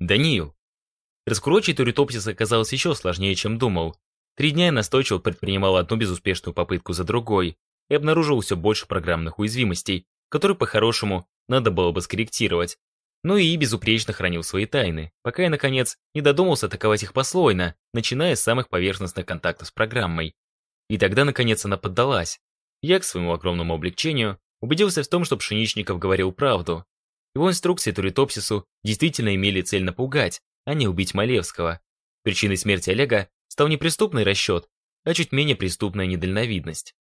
Даниил. Раскурочить туритопсис оказалось еще сложнее, чем думал. Три дня я настойчиво предпринимал одну безуспешную попытку за другой и обнаружил все больше программных уязвимостей, которые по-хорошему надо было бы скорректировать. Ну и безупречно хранил свои тайны, пока я, наконец, не додумался атаковать их послойно, начиная с самых поверхностных контактов с программой. И тогда, наконец, она поддалась. Я, к своему огромному облегчению, убедился в том, что Пшеничников говорил правду. Его инструкции Туритопсису действительно имели цель напугать, а не убить Малевского. Причиной смерти Олега стал не преступный расчет, а чуть менее преступная недальновидность.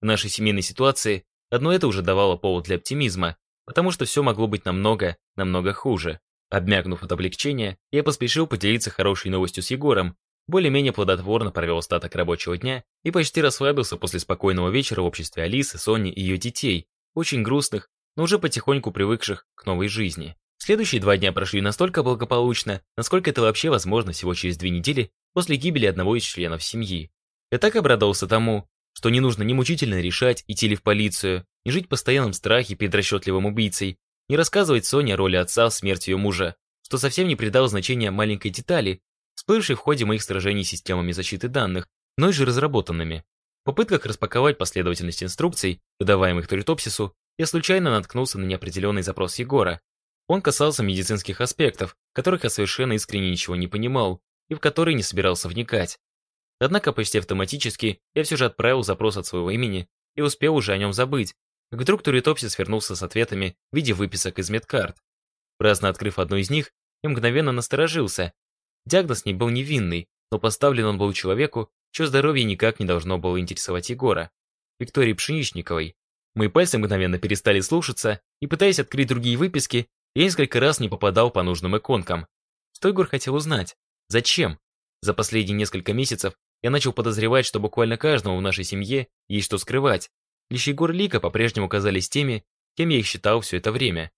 В нашей семейной ситуации одно это уже давало повод для оптимизма, потому что все могло быть намного, намного хуже. Обмякнув от облегчения, я поспешил поделиться хорошей новостью с Егором, более-менее плодотворно провел остаток рабочего дня и почти расслабился после спокойного вечера в обществе Алисы, Сони и ее детей, очень грустных, но уже потихоньку привыкших к новой жизни. Следующие два дня прошли настолько благополучно, насколько это вообще возможно всего через две недели после гибели одного из членов семьи. Я так обрадовался тому, что не нужно ни мучительно решать, идти ли в полицию, не жить в постоянном страхе перед расчетливым убийцей, не рассказывать Соне о роли отца в смерти ее мужа, что совсем не придало значения маленькой детали, всплывшей в ходе моих сражений с системами защиты данных, но и же разработанными. В попытках распаковать последовательность инструкций, выдаваемых Туритопсису, я случайно наткнулся на неопределенный запрос Егора. Он касался медицинских аспектов, которых я совершенно искренне ничего не понимал и в которые не собирался вникать. Однако почти автоматически я все же отправил запрос от своего имени и успел уже о нем забыть, вдруг Туритопсис вернулся с ответами в виде выписок из медкарт. Праздно открыв одну из них, я мгновенно насторожился. Диагноз не был невинный, но поставлен он был человеку, чье здоровье никак не должно было интересовать Егора, Виктории Пшеничниковой. Мои пальцы мгновенно перестали слушаться, и пытаясь открыть другие выписки, я несколько раз не попадал по нужным иконкам. Что хотел узнать? Зачем? За последние несколько месяцев я начал подозревать, что буквально каждому в нашей семье есть что скрывать. Лишь Егор Лика по-прежнему казались теми, кем я их считал все это время.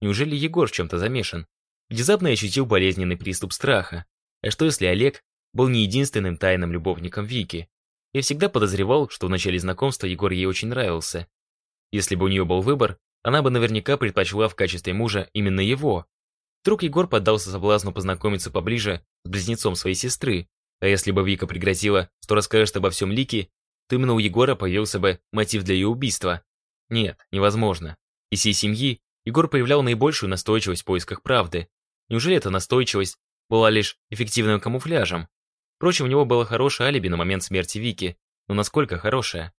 Неужели Егор в чем-то замешан? Внезапно я ощутил болезненный приступ страха. А что если Олег был не единственным тайным любовником Вики? Я всегда подозревал, что в начале знакомства Егор ей очень нравился. Если бы у нее был выбор, она бы наверняка предпочла в качестве мужа именно его. Вдруг Егор поддался соблазну познакомиться поближе с близнецом своей сестры, а если бы Вика пригрозила, что расскажет обо всем Лике, то именно у Егора появился бы мотив для ее убийства. Нет, невозможно. Из всей семьи Егор проявлял наибольшую настойчивость в поисках правды. Неужели эта настойчивость была лишь эффективным камуфляжем? Впрочем, у него было хорошее алиби на момент смерти Вики, но насколько хорошее?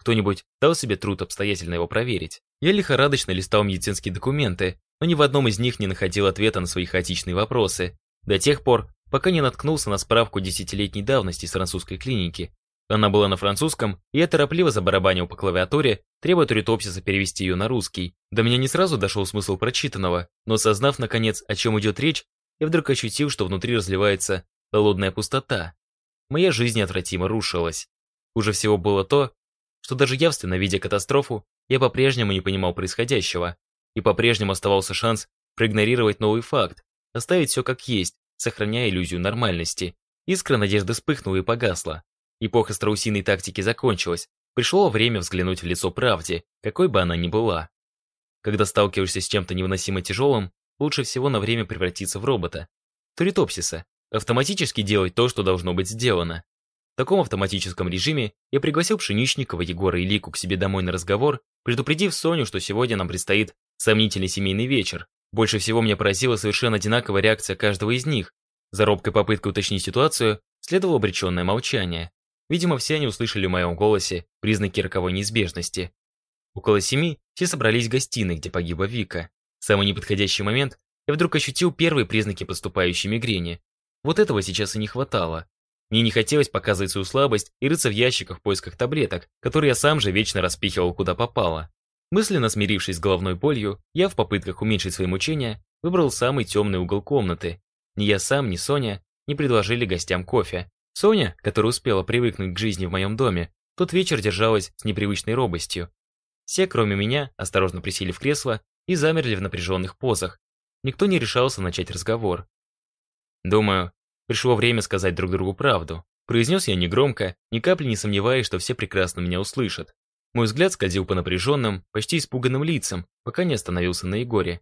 Кто-нибудь дал себе труд обстоятельно его проверить? Я лихорадочно листал медицинские документы, но ни в одном из них не находил ответа на свои хаотичные вопросы. До тех пор, пока не наткнулся на справку десятилетней давности с французской клиники. Она была на французском, и я торопливо забарабанил по клавиатуре, требуя Туритопсиса перевести ее на русский. До меня не сразу дошел смысл прочитанного, но осознав, наконец, о чем идет речь, я вдруг ощутил, что внутри разливается холодная пустота. Моя жизнь неотвратимо рушилась. Хуже всего было то, что даже явственно видя катастрофу, я по-прежнему не понимал происходящего, и по-прежнему оставался шанс проигнорировать новый факт, оставить все как есть, сохраняя иллюзию нормальности. Искра надежды вспыхнула и погасла. Эпоха страусиной тактики закончилась. Пришло время взглянуть в лицо правде, какой бы она ни была. Когда сталкиваешься с чем-то невыносимо тяжелым, лучше всего на время превратиться в робота. Туритопсиса. Автоматически делать то, что должно быть сделано. В таком автоматическом режиме я пригласил Пшеничникова, Егора и Лику к себе домой на разговор, предупредив Соню, что сегодня нам предстоит сомнительный семейный вечер, больше всего меня поразила совершенно одинаковая реакция каждого из них. За робкой попыткой уточнить ситуацию следовало обреченное молчание. Видимо, все они услышали в моем голосе признаки роковой неизбежности. Около семи все собрались в гостиной, где погибла Вика. В самый неподходящий момент я вдруг ощутил первые признаки поступающей мигрени. Вот этого сейчас и не хватало. Мне не хотелось показывать свою слабость и рыться в ящиках в поисках таблеток, которые я сам же вечно распихивал куда попало. Мысленно смирившись с головной болью, я в попытках уменьшить свои мучения выбрал самый темный угол комнаты. Ни я сам, ни Соня не предложили гостям кофе. Соня, которая успела привыкнуть к жизни в моем доме, тот вечер держалась с непривычной робостью. Все, кроме меня, осторожно присели в кресло и замерли в напряженных позах. Никто не решался начать разговор. Думаю, пришло время сказать друг другу правду. Произнес я негромко, ни капли не сомневаясь, что все прекрасно меня услышат. Мой взгляд скользил по напряженным, почти испуганным лицам, пока не остановился на Егоре.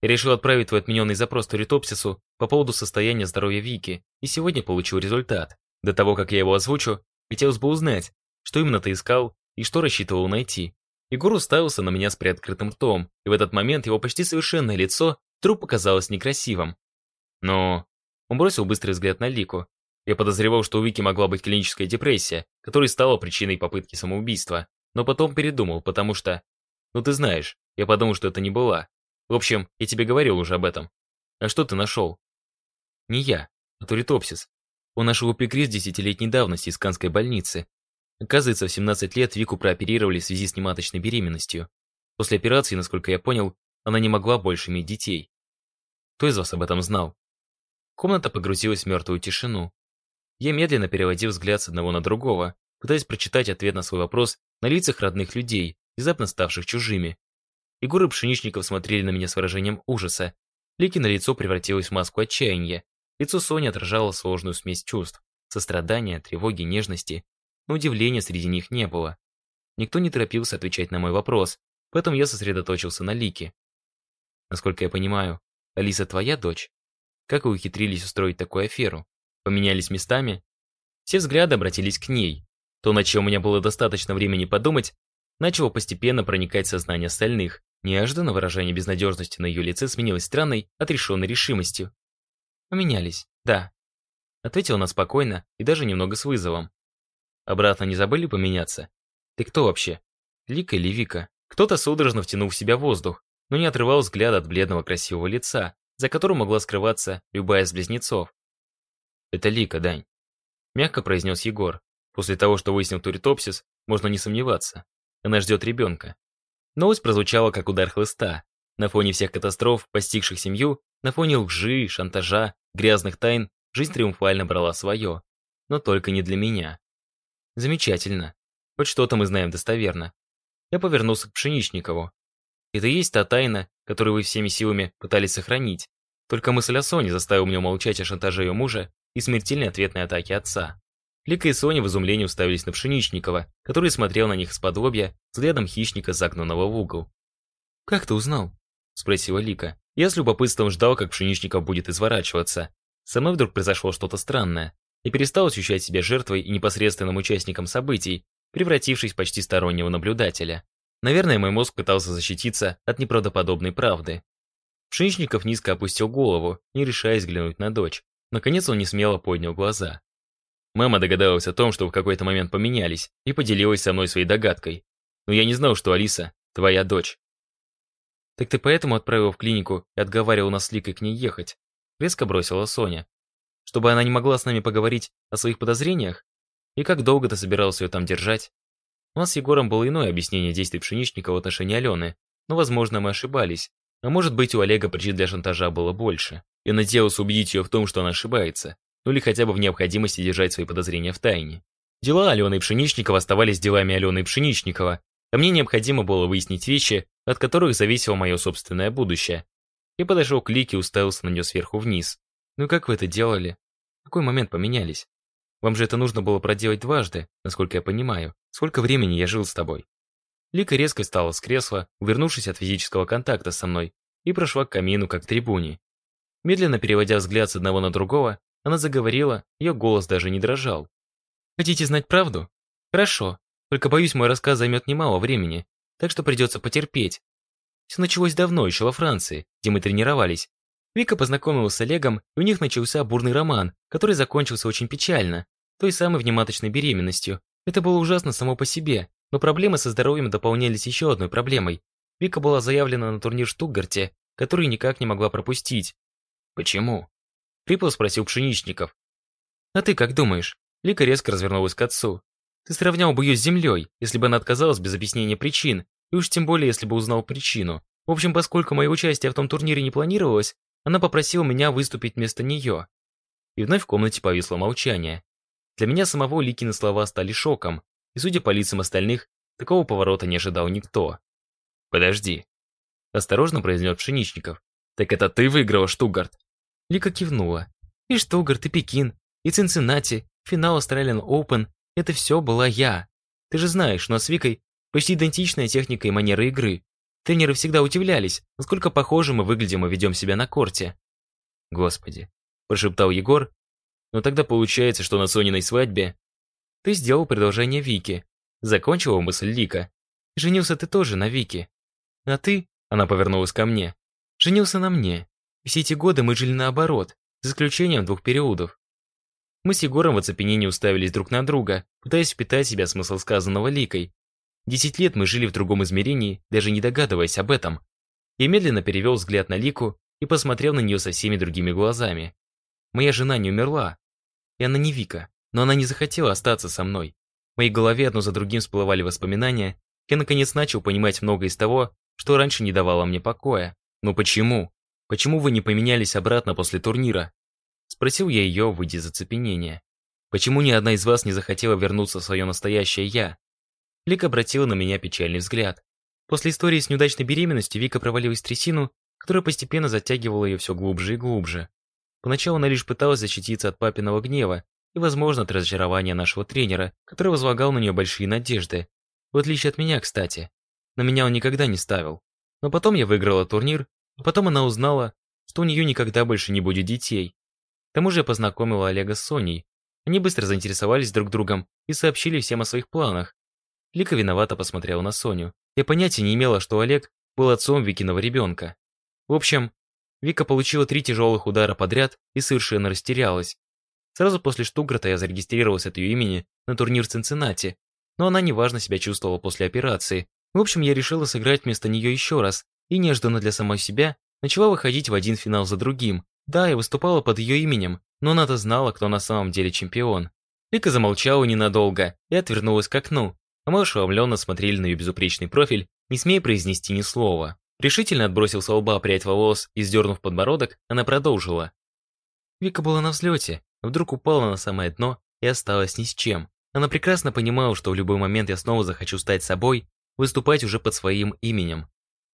Я решил отправить твой отмененный запрос Туритопсису по поводу состояния здоровья Вики, и сегодня получил результат. До того, как я его озвучу, хотелось бы узнать, что именно ты искал и что рассчитывал найти. Егор уставился на меня с приоткрытым ртом, и в этот момент его почти совершенное лицо вдруг показалось некрасивым. Но он бросил быстрый взгляд на Лику. Я подозревал, что у Вики могла быть клиническая депрессия, которая стала причиной попытки самоубийства. Но потом передумал, потому что... Ну ты знаешь, я подумал, что это не была. В общем, я тебе говорил уже об этом. А что ты нашел? Не я, а Туритопсис. Он нашел эпикриз десятилетней давности из Канской больницы. Оказывается, в 17 лет Вику прооперировали в связи с нематочной беременностью. После операции, насколько я понял, она не могла больше иметь детей. Кто из вас об этом знал? Комната погрузилась в мертвую тишину. Я медленно переводил взгляд с одного на другого, пытаясь прочитать ответ на свой вопрос на лицах родных людей, внезапно ставших чужими. Егор и Пшеничников смотрели на меня с выражением ужаса. Лики на лицо превратилось в маску отчаяния. Лицо Сони отражало сложную смесь чувств. Сострадания, тревоги, нежности. Но удивления среди них не было. Никто не торопился отвечать на мой вопрос, поэтому я сосредоточился на Лике. Насколько я понимаю, Алиса твоя дочь? Как вы ухитрились устроить такую аферу? Поменялись местами? Все взгляды обратились к ней. То, на чем у меня было достаточно времени подумать, начало постепенно проникать в сознание остальных. Неожиданно выражение безнадежности на ее лице сменилось странной, отрешенной решимостью. «Поменялись, да», — ответила она спокойно и даже немного с вызовом. «Обратно не забыли поменяться? Ты кто вообще? Лика или Вика?» Кто-то судорожно втянул в себя воздух, но не отрывал взгляда от бледного красивого лица, за которым могла скрываться любая из близнецов. «Это Лика, Дань», — мягко произнес Егор. После того, что выяснил Туритопсис, можно не сомневаться. Она ждет ребенка. Новость прозвучала как удар хлыста. На фоне всех катастроф, постигших семью, на фоне лжи, шантажа, грязных тайн, жизнь триумфально брала свое. Но только не для меня. Замечательно. Хоть что-то мы знаем достоверно. Я повернулся к Пшеничникову. Это и есть та тайна, которую вы всеми силами пытались сохранить. Только мысль о Соне заставила меня молчать о шантаже ее мужа и смертельной ответной атаке отца. Лика и Соня в изумлении уставились на Пшеничникова, который смотрел на них лобья, взглядом хищника, загнанного в угол. «Как ты узнал?» – спросила Лика. Я с любопытством ждал, как Пшеничников будет изворачиваться. Со мной вдруг произошло что-то странное. Я перестал ощущать себя жертвой и непосредственным участником событий, превратившись в почти стороннего наблюдателя. Наверное, мой мозг пытался защититься от неправдоподобной правды. Пшеничников низко опустил голову, не решаясь взглянуть на дочь. Наконец он не смело поднял глаза. Мама догадалась о том, что в какой-то момент поменялись, и поделилась со мной своей догадкой. Но я не знал, что Алиса – твоя дочь. «Так ты поэтому отправил в клинику и отговаривал нас с Ликой к ней ехать?» Резко бросила Соня. «Чтобы она не могла с нами поговорить о своих подозрениях? И как долго ты собирался ее там держать?» У нас с Егором было иное объяснение действий Пшеничника в отношении Алены, но, возможно, мы ошибались. А может быть, у Олега причин для шантажа было больше. Я надеялся убедить ее в том, что она ошибается, ну или хотя бы в необходимости держать свои подозрения в тайне. Дела Алены Пшеничникова оставались делами Алены Пшеничникова, а мне необходимо было выяснить вещи, от которых зависело мое собственное будущее. Я подошел к Лике и уставился на нее сверху вниз. «Ну как вы это делали? В какой момент поменялись? Вам же это нужно было проделать дважды, насколько я понимаю. Сколько времени я жил с тобой?» Лика резко встала с кресла, увернувшись от физического контакта со мной, и прошла к камину, как к трибуне. Медленно переводя взгляд с одного на другого, она заговорила, ее голос даже не дрожал. «Хотите знать правду? Хорошо, только боюсь, мой рассказ займет немало времени, так что придется потерпеть. Все началось давно, еще во Франции, где мы тренировались. Вика познакомилась с Олегом, и у них начался бурный роман, который закончился очень печально, той самой внематочной беременностью, это было ужасно само по себе, но проблемы со здоровьем дополнялись еще одной проблемой. Вика была заявлена на турнир в Штутгарте, который никак не могла пропустить. «Почему?» Хрипло спросил Пшеничников. «А ты как думаешь?» Лика резко развернулась к отцу. «Ты сравнял бы ее с землей, если бы она отказалась без объяснения причин, и уж тем более, если бы узнал причину. В общем, поскольку мое участие в том турнире не планировалось, она попросила меня выступить вместо нее». И вновь в комнате повисло молчание. Для меня самого Ликины слова стали шоком, и, судя по лицам остальных, такого поворота не ожидал никто. «Подожди», — осторожно произнес Пшеничников. «Так это ты выиграла Штугарт?» Лика кивнула. «И Штугарт, и Пекин, и Цинциннати, финал Australian Open — это все была я. Ты же знаешь, у с Викой почти идентичная техника и манера игры. Тренеры всегда удивлялись, насколько похожи мы выглядим и ведем себя на корте. «Господи», – прошептал Егор. «Но тогда получается, что на Сониной свадьбе ты сделал предложение Вике». Закончила мысль Лика. «Женился ты тоже на Вике. А ты, – она повернулась ко мне, – женился на мне. Все эти годы мы жили наоборот, за исключением двух периодов. Мы с Егором в оцепенении уставились друг на друга, пытаясь впитать в себя смысл сказанного Ликой. Десять лет мы жили в другом измерении, даже не догадываясь об этом. Я медленно перевел взгляд на Лику и посмотрел на нее со всеми другими глазами. Моя жена не умерла, и она не Вика, но она не захотела остаться со мной. В моей голове одно за другим всплывали воспоминания, я наконец начал понимать многое из того, что раньше не давало мне покоя. Но почему? Почему вы не поменялись обратно после турнира? Спросил я ее, выйдя из оцепенения. Почему ни одна из вас не захотела вернуться в свое настоящее «я»? Лика обратила на меня печальный взгляд. После истории с неудачной беременностью Вика провалилась в трясину, которая постепенно затягивала ее все глубже и глубже. Поначалу она лишь пыталась защититься от папиного гнева и, возможно, от разочарования нашего тренера, который возлагал на нее большие надежды. В отличие от меня, кстати. На меня он никогда не ставил. Но потом я выиграла турнир, а потом она узнала, что у нее никогда больше не будет детей. К тому же я познакомила Олега с Соней. Они быстро заинтересовались друг другом и сообщили всем о своих планах. Лика виновато посмотрела на Соню. Я понятия не имела, что Олег был отцом Викиного ребенка. В общем, Вика получила три тяжелых удара подряд и совершенно растерялась. Сразу после Штуграта я зарегистрировался от ее имени на турнир в Цинциннати, но она неважно себя чувствовала после операции. В общем, я решила сыграть вместо нее еще раз и неожиданно для самой себя начала выходить в один финал за другим, да, я выступала под ее именем, но она-то знала, кто на самом деле чемпион. Вика замолчала ненадолго и отвернулась к окну, а мы ошеломленно смотрели на ее безупречный профиль, не смея произнести ни слова. Решительно отбросил со лба прядь волос и, сдернув подбородок, она продолжила. Вика была на взлете, вдруг упала на самое дно и осталась ни с чем. Она прекрасно понимала, что в любой момент я снова захочу стать собой, выступать уже под своим именем.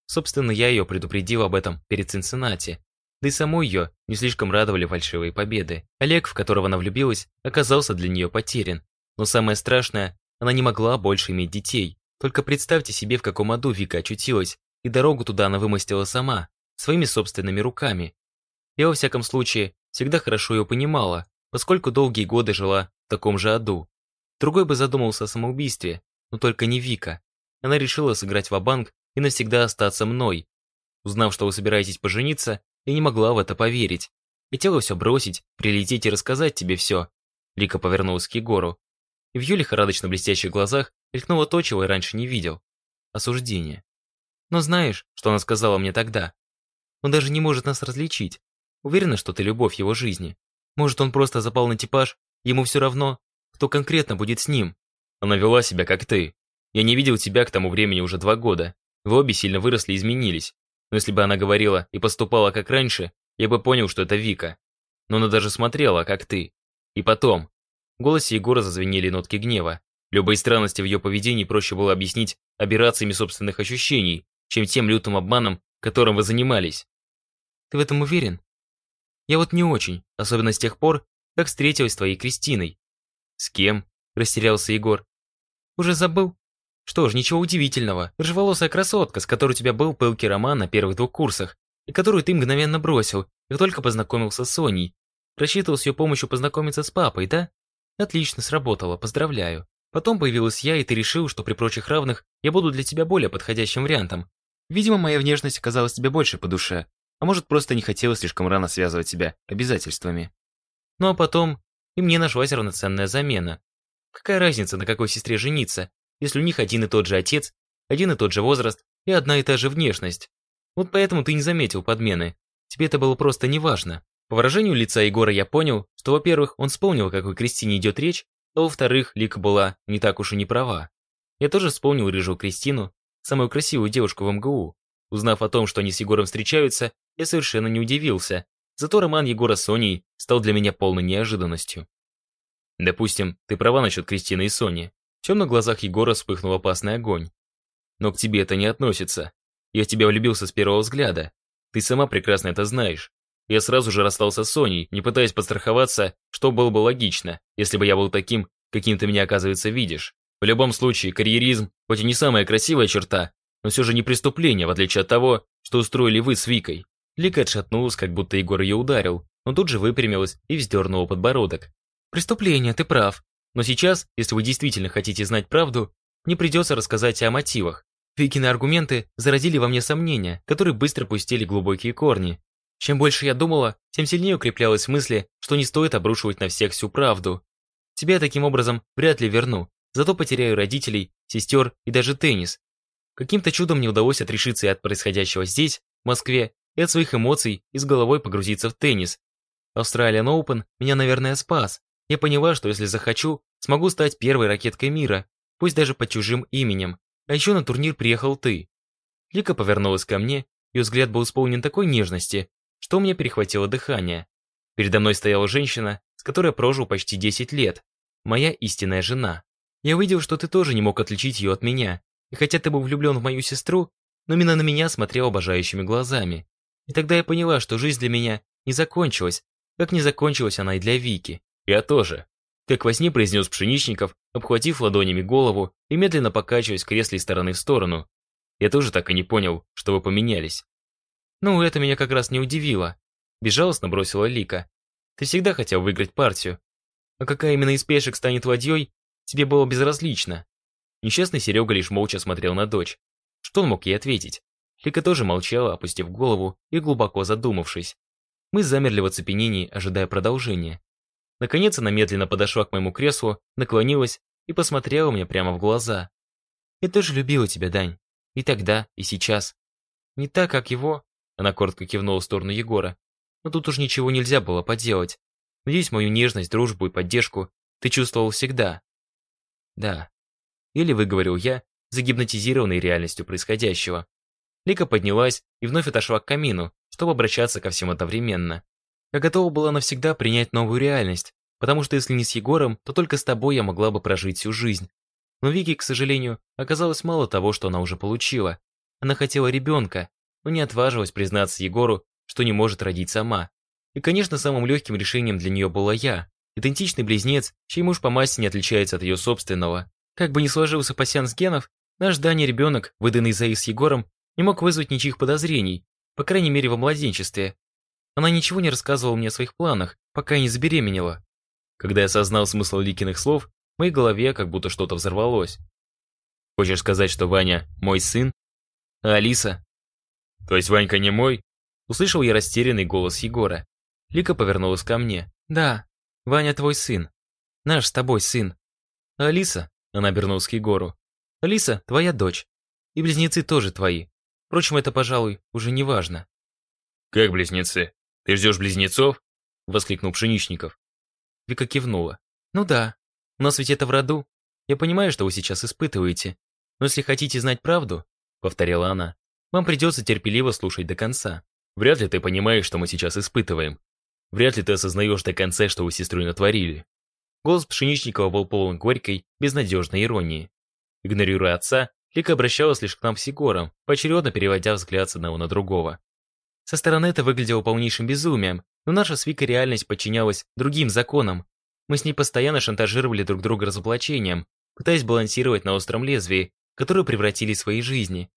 Собственно, я ее предупредил об этом перед Цинциннати, да и саму ее не слишком радовали фальшивые победы. Олег, в которого она влюбилась, оказался для нее потерян. Но самое страшное, она не могла больше иметь детей. Только представьте себе, в каком аду Вика очутилась, и дорогу туда она вымостила сама, своими собственными руками. Я, во всяком случае, всегда хорошо ее понимала, поскольку долгие годы жила в таком же аду. Другой бы задумался о самоубийстве, но только не Вика. Она решила сыграть в банк и навсегда остаться мной. Узнав, что вы собираетесь пожениться, я не могла в это поверить. Хотела все бросить, прилететь и рассказать тебе все. Лика повернулась к Егору. И в ее лихорадочно блестящих глазах мелькнуло то, чего я раньше не видел. Осуждение. Но знаешь, что она сказала мне тогда? Он даже не может нас различить. Уверена, что ты любовь его жизни. Может, он просто запал на типаж, ему все равно, кто конкретно будет с ним. Она вела себя, как ты. Я не видел тебя к тому времени уже два года. Вы обе сильно выросли и изменились. Но если бы она говорила и поступала как раньше, я бы понял, что это Вика. Но она даже смотрела, как ты. И потом. В голосе Егора зазвенели нотки гнева. Любые странности в ее поведении проще было объяснить операциями собственных ощущений, чем тем лютым обманом, которым вы занимались. Ты в этом уверен? Я вот не очень, особенно с тех пор, как встретилась с твоей Кристиной. С кем? Растерялся Егор. Уже забыл? Что ж, ничего удивительного. Рыжеволосая красотка, с которой у тебя был пылкий роман на первых двух курсах, и которую ты мгновенно бросил, как только познакомился с Соней. Рассчитывал с ее помощью познакомиться с папой, да? Отлично, сработало, поздравляю. Потом появилась я, и ты решил, что при прочих равных я буду для тебя более подходящим вариантом. Видимо, моя внешность оказалась тебе больше по душе, а может, просто не хотелось слишком рано связывать себя обязательствами. Ну а потом и мне нашлась равноценная замена. Какая разница, на какой сестре жениться, если у них один и тот же отец, один и тот же возраст и одна и та же внешность. Вот поэтому ты не заметил подмены. Тебе это было просто неважно. По выражению лица Егора я понял, что, во-первых, он вспомнил, о какой Кристине идет речь, а во-вторых, Лика была не так уж и не права. Я тоже вспомнил рыжую Кристину, самую красивую девушку в МГУ. Узнав о том, что они с Егором встречаются, я совершенно не удивился. Зато роман Егора с Соней стал для меня полной неожиданностью. Допустим, ты права насчет Кристины и Сони. В темных глазах Егора вспыхнул опасный огонь. Но к тебе это не относится. Я в тебя влюбился с первого взгляда. Ты сама прекрасно это знаешь. Я сразу же расстался с Соней, не пытаясь подстраховаться, что было бы логично, если бы я был таким, каким ты меня, оказывается, видишь. В любом случае, карьеризм, хоть и не самая красивая черта, но все же не преступление, в отличие от того, что устроили вы с Викой. Лика отшатнулась, как будто Егор ее ударил, но тут же выпрямилась и вздернула подбородок. «Преступление, ты прав. Но сейчас, если вы действительно хотите знать правду, мне придется рассказать о мотивах. Викины аргументы заразили во мне сомнения, которые быстро пустили глубокие корни. Чем больше я думала, тем сильнее укреплялась в мысли, что не стоит обрушивать на всех всю правду. Тебя таким образом вряд ли верну, зато потеряю родителей, сестер и даже теннис. Каким-то чудом мне удалось отрешиться и от происходящего здесь, в Москве, и от своих эмоций, и с головой погрузиться в теннис. Australian Open меня, наверное, спас. Я поняла, что если захочу, смогу стать первой ракеткой мира, пусть даже под чужим именем. А еще на турнир приехал ты. Лика повернулась ко мне, ее взгляд был исполнен такой нежности, что у меня перехватило дыхание. Передо мной стояла женщина, с которой я прожил почти 10 лет. Моя истинная жена. Я увидел, что ты тоже не мог отличить ее от меня. И хотя ты был влюблен в мою сестру, но именно на меня смотрел обожающими глазами. И тогда я поняла, что жизнь для меня не закончилась, как не закончилась она и для Вики. Я тоже. Как во сне произнес Пшеничников, обхватив ладонями голову и медленно покачиваясь в кресле из стороны в сторону. Я тоже так и не понял, что вы поменялись. Ну, это меня как раз не удивило. Безжалостно бросила Лика. Ты всегда хотел выиграть партию. А какая именно из пешек станет ладьей, тебе было безразлично. Несчастный Серега лишь молча смотрел на дочь. Что он мог ей ответить? Лика тоже молчала, опустив голову и глубоко задумавшись. Мы замерли в оцепенении, ожидая продолжения. Наконец она медленно подошла к моему креслу, наклонилась и посмотрела мне прямо в глаза. «Я тоже любила тебя, Дань. И тогда, и сейчас. Не так, как его...» Она коротко кивнула в сторону Егора. «Но тут уж ничего нельзя было поделать. Надеюсь, мою нежность, дружбу и поддержку ты чувствовал всегда». «Да». Или выговорил я, загипнотизированный реальностью происходящего. Лика поднялась и вновь отошла к камину, чтобы обращаться ко всем одновременно. Я готова была навсегда принять новую реальность, потому что если не с Егором, то только с тобой я могла бы прожить всю жизнь. Но Вики, к сожалению, оказалось мало того, что она уже получила. Она хотела ребенка, но не отважилась признаться Егору, что не может родить сама. И, конечно, самым легким решением для нее была я, идентичный близнец, чей муж по массе не отличается от ее собственного. Как бы ни сложился пассианс генов, наш Даня ребенок, выданный за с Егором, не мог вызвать ничьих подозрений, по крайней мере во младенчестве. Она ничего не рассказывала мне о своих планах, пока не забеременела. Когда я осознал смысл Ликиных слов, в моей голове как будто что-то взорвалось. Хочешь сказать, что Ваня мой сын? А Алиса? То есть Ванька не мой? Услышал я растерянный голос Егора. Лика повернулась ко мне. Да, Ваня твой сын. Наш с тобой сын. А Алиса? Она обернулась к Егору. Алиса твоя дочь. И близнецы тоже твои. Впрочем, это, пожалуй, уже не важно. «Как близнецы? Ты ждешь близнецов?» — воскликнул Пшеничников. Вика кивнула. «Ну да. У нас ведь это в роду. Я понимаю, что вы сейчас испытываете. Но если хотите знать правду, — повторяла она, — вам придется терпеливо слушать до конца. Вряд ли ты понимаешь, что мы сейчас испытываем. Вряд ли ты осознаешь до конца, что вы с сестрой натворили». Голос Пшеничникова был полон горькой, безнадежной иронии. Игнорируя отца, Лика обращалась лишь к нам с Егором, поочередно переводя взгляд с одного на другого. Со стороны это выглядело полнейшим безумием, но наша с Викой реальность подчинялась другим законам. Мы с ней постоянно шантажировали друг друга разоблачением, пытаясь балансировать на остром лезвии, которое превратили в свои жизни.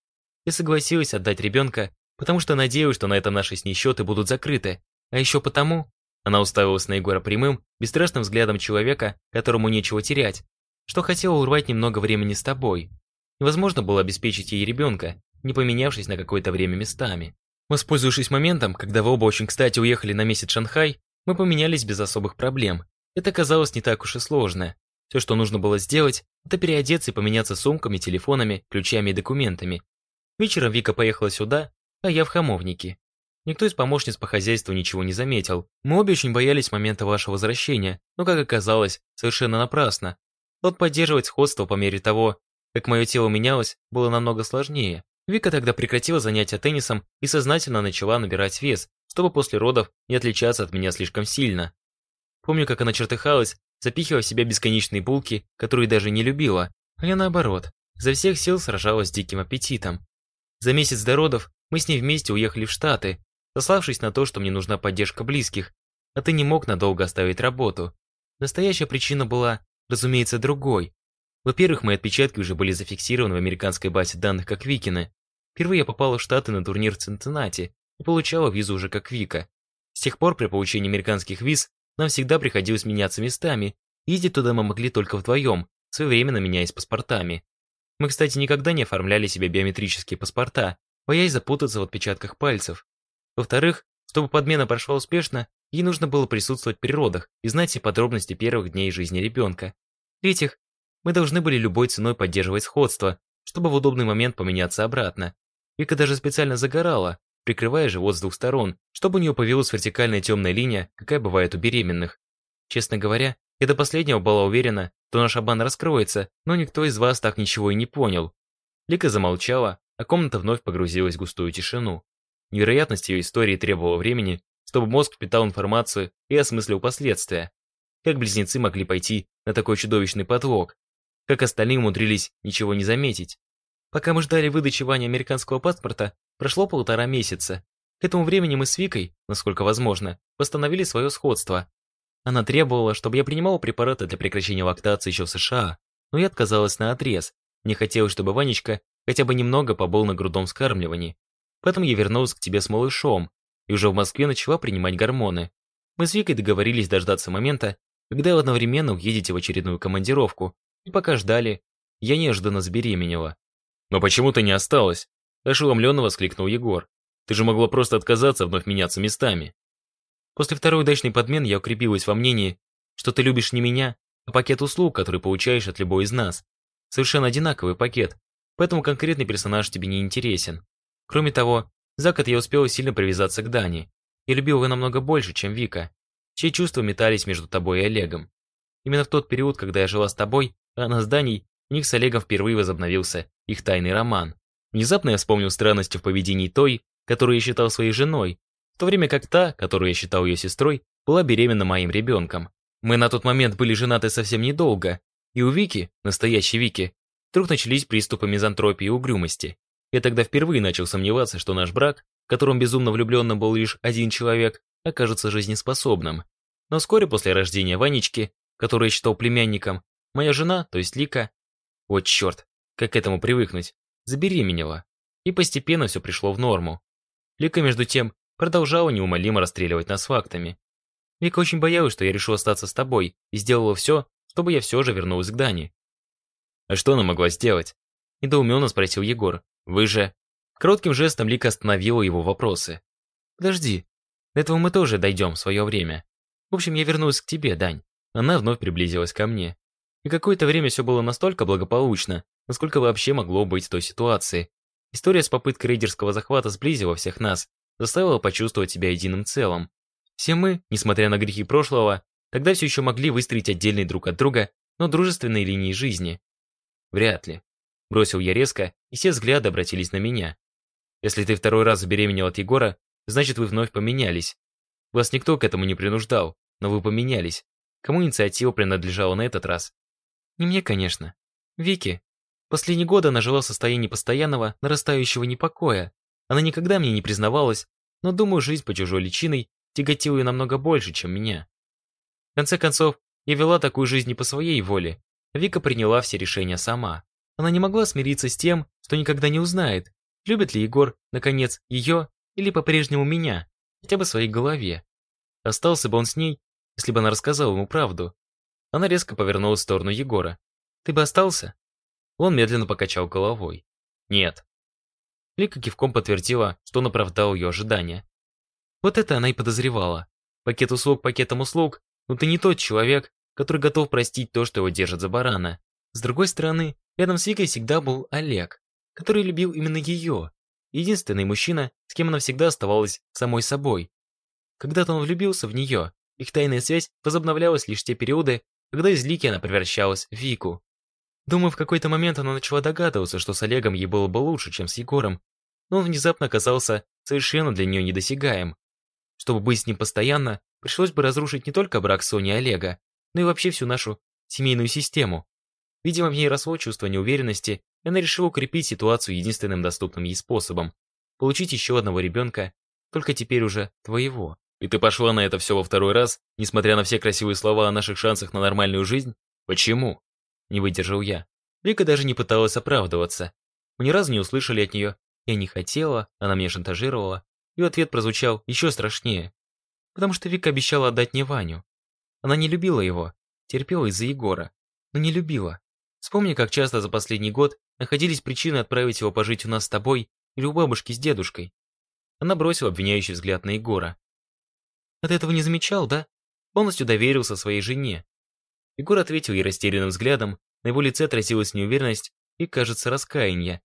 Я согласилась отдать ребенка, потому что надеялась, что на этом наши с ней счеты будут закрыты. А еще потому... Она уставилась на Егора прямым, бесстрашным взглядом человека, которому нечего терять, что хотела урвать немного времени с тобой. Невозможно было обеспечить ей ребенка, не поменявшись на какое-то время местами. Воспользовавшись моментом, когда вы оба очень кстати уехали на месяц в Шанхай, мы поменялись без особых проблем. Это казалось не так уж и сложно. Все, что нужно было сделать, это переодеться и поменяться сумками, телефонами, ключами и документами. Вечером Вика поехала сюда, а я в Хамовники. Никто из помощниц по хозяйству ничего не заметил. Мы обе очень боялись момента вашего возвращения, но, как оказалось, совершенно напрасно. Вот поддерживать сходство по мере того, как мое тело менялось, было намного сложнее. Вика тогда прекратила занятия теннисом и сознательно начала набирать вес, чтобы после родов не отличаться от меня слишком сильно. Помню, как она чертыхалась, запихивая в себя бесконечные булки, которые даже не любила, а я наоборот, за всех сил сражалась с диким аппетитом. За месяц до родов мы с ней вместе уехали в Штаты, сославшись на то, что мне нужна поддержка близких, а ты не мог надолго оставить работу. Настоящая причина была, разумеется, другой. Во-первых, мои отпечатки уже были зафиксированы в американской базе данных как Викины. Впервые я попала в Штаты на турнир в Цинциннати и получала визу уже как Вика. С тех пор при получении американских виз нам всегда приходилось меняться местами, ездить туда мы могли только вдвоем, своевременно меняясь паспортами. Мы, кстати, никогда не оформляли себе биометрические паспорта, боясь запутаться в отпечатках пальцев. Во-вторых, чтобы подмена прошла успешно, ей нужно было присутствовать при родах и знать все подробности первых дней жизни ребенка. В-третьих, мы должны были любой ценой поддерживать сходство, чтобы в удобный момент поменяться обратно. Вика даже специально загорала, прикрывая живот с двух сторон, чтобы у нее появилась вертикальная темная линия, какая бывает у беременных. Честно говоря, я до последнего была уверена, что наш обман раскроется, но никто из вас так ничего и не понял. Лика замолчала, а комната вновь погрузилась в густую тишину. Невероятность ее истории требовала времени, чтобы мозг впитал информацию и осмыслил последствия. Как близнецы могли пойти на такой чудовищный подлог? Как остальные умудрились ничего не заметить? Пока мы ждали выдачи Ване американского паспорта, прошло полтора месяца. К этому времени мы с Викой, насколько возможно, восстановили свое сходство. Она требовала, чтобы я принимал препараты для прекращения лактации еще в США, но я отказалась на отрез. Мне хотелось, чтобы Ванечка хотя бы немного побыл на грудном скармливании. Поэтому я вернулась к тебе с малышом и уже в Москве начала принимать гормоны. Мы с Викой договорились дождаться момента, когда вы одновременно уедете в очередную командировку, и пока ждали, я неожиданно забеременела. «Но почему ты не осталась?» Ошеломленно воскликнул Егор. «Ты же могла просто отказаться вновь меняться местами». После второй удачной подмены я укрепилась во мнении, что ты любишь не меня, а пакет услуг, который получаешь от любой из нас. Совершенно одинаковый пакет, поэтому конкретный персонаж тебе не интересен. Кроме того, за год я успела сильно привязаться к Дане и любил его намного больше, чем Вика, чьи чувства метались между тобой и Олегом. Именно в тот период, когда я жила с тобой, а она с Даней, у них с Олегом впервые возобновился их тайный роман. Внезапно я вспомнил странности в поведении той, которую я считал своей женой, в то время как та, которую я считал ее сестрой, была беременна моим ребенком. Мы на тот момент были женаты совсем недолго, и у Вики, настоящей Вики, вдруг начались приступы мизантропии и угрюмости. Я тогда впервые начал сомневаться, что наш брак, в котором безумно влюбленным был лишь один человек, окажется жизнеспособным. Но вскоре после рождения Ванечки, который я считал племянником, моя жена, то есть Лика, вот черт, как к этому привыкнуть, забеременела. И постепенно все пришло в норму. Лика, между тем, продолжала неумолимо расстреливать нас фактами. Вика очень боялась, что я решил остаться с тобой, и сделала все, чтобы я все же вернулась к Дане. «А что она могла сделать?» Недоуменно спросил Егор. «Вы же...» Коротким жестом Лика остановила его вопросы. «Подожди, до этого мы тоже дойдем в свое время. В общем, я вернулась к тебе, Дань». Она вновь приблизилась ко мне. И какое-то время все было настолько благополучно, насколько вообще могло быть в той ситуации. История с попыткой рейдерского захвата сблизила всех нас, заставила почувствовать себя единым целым. Все мы, несмотря на грехи прошлого, тогда все еще могли выстроить отдельные друг от друга, но дружественные линии жизни. Вряд ли. Бросил я резко, и все взгляды обратились на меня. Если ты второй раз забеременел от Егора, значит вы вновь поменялись. Вас никто к этому не принуждал, но вы поменялись. Кому инициатива принадлежала на этот раз? Не мне, конечно. Вики. Последние годы она жила в состоянии постоянного, нарастающего непокоя. Она никогда мне не признавалась, но, думаю, жизнь по чужой личиной тяготила ее намного больше, чем меня. В конце концов, я вела такую жизнь не по своей воле. Вика приняла все решения сама. Она не могла смириться с тем, что никогда не узнает, любит ли Егор, наконец, ее или по-прежнему меня, хотя бы в своей голове. Остался бы он с ней, если бы она рассказала ему правду. Она резко повернулась в сторону Егора. «Ты бы остался?» Он медленно покачал головой. «Нет». Лика кивком подтвердила, что он оправдал ее ожидания. Вот это она и подозревала. Пакет услуг пакетом услуг, но ты не тот человек, который готов простить то, что его держит за барана. С другой стороны, рядом с Викой всегда был Олег, который любил именно ее. Единственный мужчина, с кем она всегда оставалась самой собой. Когда-то он влюбился в нее, их тайная связь возобновлялась лишь те периоды, когда из Лики она превращалась в Вику. Думаю, в какой-то момент она начала догадываться, что с Олегом ей было бы лучше, чем с Егором, но он внезапно оказался совершенно для нее недосягаем. Чтобы быть с ним постоянно, пришлось бы разрушить не только брак Сони и Олега, но и вообще всю нашу семейную систему. Видимо, в ней росло чувство неуверенности, и она решила укрепить ситуацию единственным доступным ей способом – получить еще одного ребенка, только теперь уже твоего. И ты пошла на это все во второй раз, несмотря на все красивые слова о наших шансах на нормальную жизнь? Почему? Не выдержал я. Вика даже не пыталась оправдываться. Мы ни разу не услышали от нее, Я не хотела, она меня шантажировала. И ответ прозвучал еще страшнее. Потому что Вика обещала отдать мне Ваню. Она не любила его, терпела из-за Егора, но не любила. Вспомни, как часто за последний год находились причины отправить его пожить у нас с тобой или у бабушки с дедушкой. Она бросила обвиняющий взгляд на Егора. «А ты этого не замечал, да? Полностью доверился своей жене». Егор ответил ей растерянным взглядом, на его лице отразилась неуверенность и, кажется, раскаяние.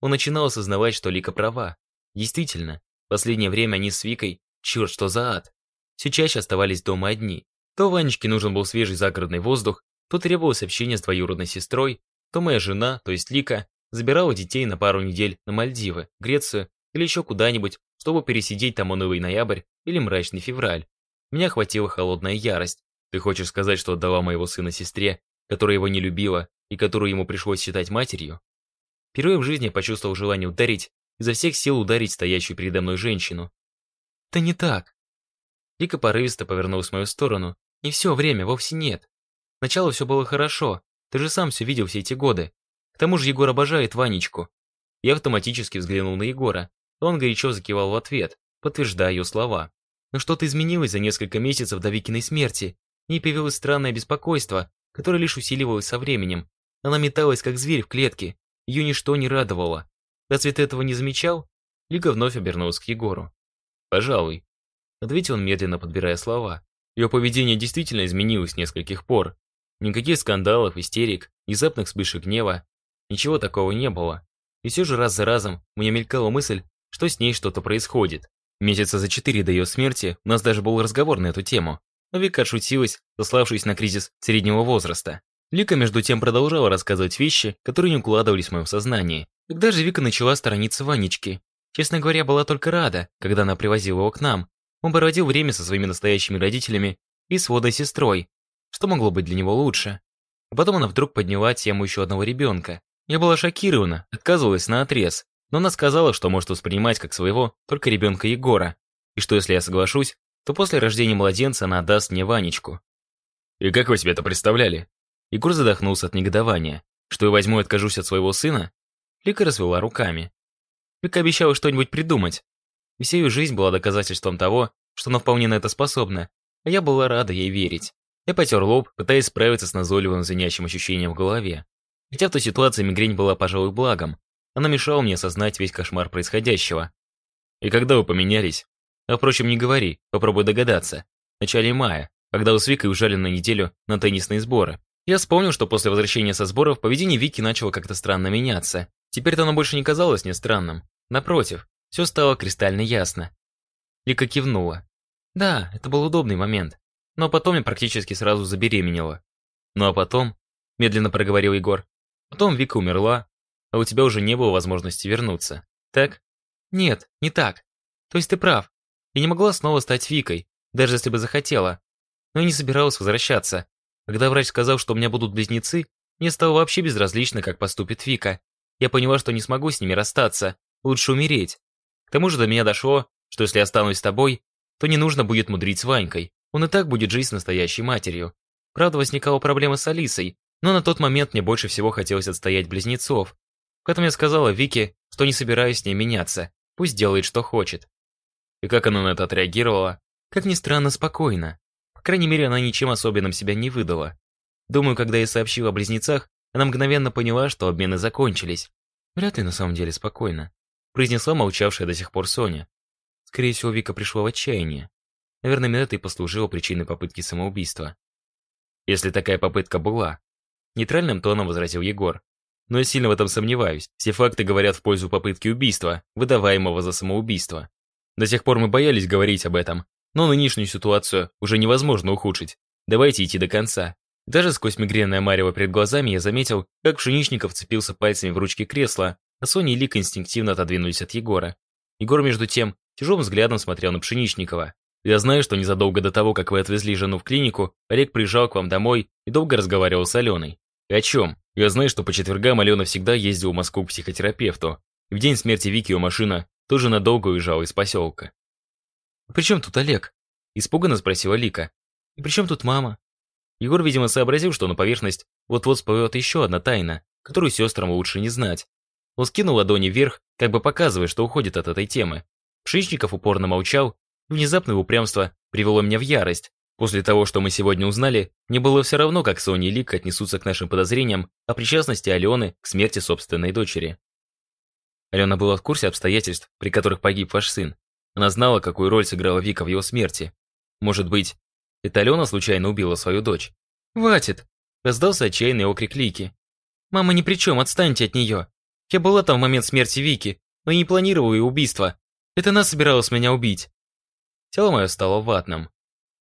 Он начинал осознавать, что Лика права. Действительно, в последнее время они с Викой, черт, что за ад, все чаще оставались дома одни. То Ванечке нужен был свежий загородный воздух, то требовалось общение с двоюродной сестрой, то моя жена, то есть Лика, забирала детей на пару недель на Мальдивы, Грецию или еще куда-нибудь, чтобы пересидеть там унылый ноябрь или мрачный февраль. Меня охватила холодная ярость. Ты хочешь сказать, что отдала моего сына сестре, которая его не любила и которую ему пришлось считать матерью? Впервые в жизни я почувствовал желание ударить, изо всех сил ударить стоящую передо мной женщину. «Да не так!» Лика порывисто повернулась в мою сторону. «Не все время, вовсе нет. Сначала все было хорошо, ты же сам все видел все эти годы. К тому же Егор обожает Ванечку». Я автоматически взглянул на Егора, он горячо закивал в ответ, подтверждая ее слова. Но что-то изменилось за несколько месяцев до Викиной смерти. В ней появилось странное беспокойство, которое лишь усиливалось со временем. Она металась, как зверь в клетке. Ее ничто не радовало. Разве ты этого не замечал? Лига вновь обернулась к Егору. «Пожалуй», — ответил он, медленно подбирая слова. Ее поведение действительно изменилось с нескольких пор. Никаких скандалов, истерик, внезапных вспышек гнева. Ничего такого не было. И все же раз за разом мне мелькала мысль, что с ней что-то происходит. Месяца за четыре до ее смерти у нас даже был разговор на эту тему. Но Вика отшутилась, сославшись на кризис среднего возраста. Лика, между тем, продолжала рассказывать вещи, которые не укладывались в моем сознании. Когда же Вика начала сторониться Ванечки? Честно говоря, была только рада, когда она привозила его к нам. Он проводил время со своими настоящими родителями и сводной сестрой. Что могло быть для него лучше? А потом она вдруг подняла тему еще одного ребенка. Я была шокирована, отказывалась на отрез. Но она сказала, что может воспринимать как своего только ребенка Егора, и что если я соглашусь, то после рождения младенца она отдаст мне Ванечку. «И как вы себе это представляли?» Егор задохнулся от негодования. «Что я возьму и откажусь от своего сына?» Лика развела руками. Вика обещала что-нибудь придумать. И вся ее жизнь была доказательством того, что она вполне на это способна, а я была рада ей верить. Я потер лоб, пытаясь справиться с назойливым звенящим ощущением в голове. Хотя в той ситуации мигрень была, пожалуй, благом. Она мешала мне осознать весь кошмар происходящего. И когда вы поменялись? А впрочем, не говори, попробуй догадаться. В начале мая, когда у с Викой ужали на неделю на теннисные сборы. Я вспомнил, что после возвращения со сборов поведение Вики начало как-то странно меняться. Теперь-то оно больше не казалось мне странным. Напротив, все стало кристально ясно. Вика кивнула. Да, это был удобный момент. Но потом я практически сразу забеременела. Ну а потом, медленно проговорил Егор, потом Вика умерла, а у тебя уже не было возможности вернуться. Так? Нет, не так. То есть ты прав. Я не могла снова стать Викой, даже если бы захотела. Но я не собиралась возвращаться. Когда врач сказал, что у меня будут близнецы, мне стало вообще безразлично, как поступит Вика. Я поняла, что не смогу с ними расстаться. Лучше умереть. К тому же до меня дошло, что если останусь с тобой, то не нужно будет мудрить с Ванькой. Он и так будет жить с настоящей матерью. Правда, возникала проблема с Алисой, но на тот момент мне больше всего хотелось отстоять близнецов. Поэтому я сказала Вике, что не собираюсь с ней меняться, пусть делает, что хочет. И как она на это отреагировала? Как ни странно, спокойно. По крайней мере, она ничем особенным себя не выдала. Думаю, когда я сообщила о близнецах, она мгновенно поняла, что обмены закончились. Вряд ли на самом деле спокойно. Произнесла молчавшая до сих пор Соня. Скорее всего, Вика пришла в отчаяние. Наверное, именно это и послужило причиной попытки самоубийства. Если такая попытка была. Нейтральным тоном возразил Егор. Но я сильно в этом сомневаюсь. Все факты говорят в пользу попытки убийства, выдаваемого за самоубийство. До сих пор мы боялись говорить об этом, но нынешнюю ситуацию уже невозможно ухудшить. Давайте идти до конца. Даже сквозь мигренное марево перед глазами я заметил, как Пшеничников цепился пальцами в ручки кресла, а Соня и Лика инстинктивно отодвинулись от Егора. Егор, между тем, тяжелым взглядом смотрел на Пшеничникова. «Я знаю, что незадолго до того, как вы отвезли жену в клинику, Олег приезжал к вам домой и долго разговаривал с Аленой. И о чем? Я знаю, что по четвергам Алена всегда ездила в Москву к психотерапевту. И в день смерти Вики ее машина тоже надолго уезжала из поселка. «При чем тут Олег?» – испуганно спросила Лика. «И при чем тут мама?» Егор, видимо, сообразил, что на поверхность вот-вот всплывет еще одна тайна, которую сестрам лучше не знать. Он скинул ладони вверх, как бы показывая, что уходит от этой темы. Пшичников упорно молчал, внезапное упрямство привело меня в ярость. После того, что мы сегодня узнали, мне было все равно, как Соня и Лик отнесутся к нашим подозрениям о причастности Алены к смерти собственной дочери. Алена была в курсе обстоятельств, при которых погиб ваш сын. Она знала, какую роль сыграла Вика в его смерти. Может быть, это Алена случайно убила свою дочь? «Хватит!» – раздался отчаянный окрик Лики. «Мама ни при чем, отстаньте от нее. Я была там в момент смерти Вики, но не планировала ее убийство. Это она собиралась меня убить». Тело мое стало ватным.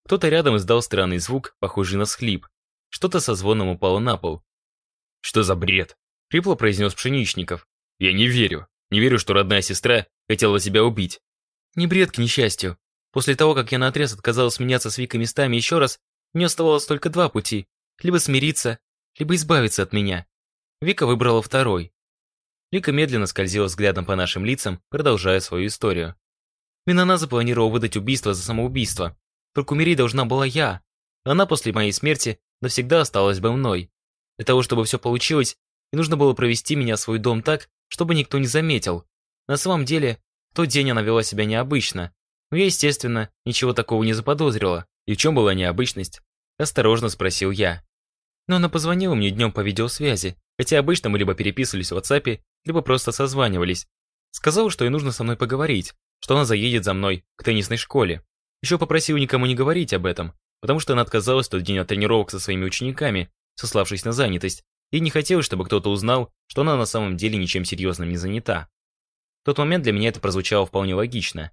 Кто-то рядом издал странный звук, похожий на схлип. Что-то со звоном упало на пол. «Что за бред?» – хрипло произнес Пшеничников. «Я не верю. Не верю, что родная сестра хотела тебя убить». «Не бред, к несчастью. После того, как я наотрез отказалась меняться с Викой местами еще раз, мне оставалось только два пути. Либо смириться, либо избавиться от меня. Вика выбрала второй. Вика медленно скользила взглядом по нашим лицам, продолжая свою историю. Минана запланировала выдать убийство за самоубийство. Только умереть должна была я. Она после моей смерти навсегда осталась бы мной. Для того, чтобы все получилось, и нужно было провести меня в свой дом так, чтобы никто не заметил. На самом деле, в тот день она вела себя необычно. Но я, естественно, ничего такого не заподозрила. И в чем была необычность? Осторожно спросил я. Но она позвонила мне днем по видеосвязи, хотя обычно мы либо переписывались в WhatsApp, либо просто созванивались. Сказала, что ей нужно со мной поговорить, что она заедет за мной к теннисной школе. Еще попросил никому не говорить об этом, потому что она отказалась в тот день от тренировок со своими учениками, сославшись на занятость, и не хотелось, чтобы кто-то узнал, что она на самом деле ничем серьезным не занята. В тот момент для меня это прозвучало вполне логично.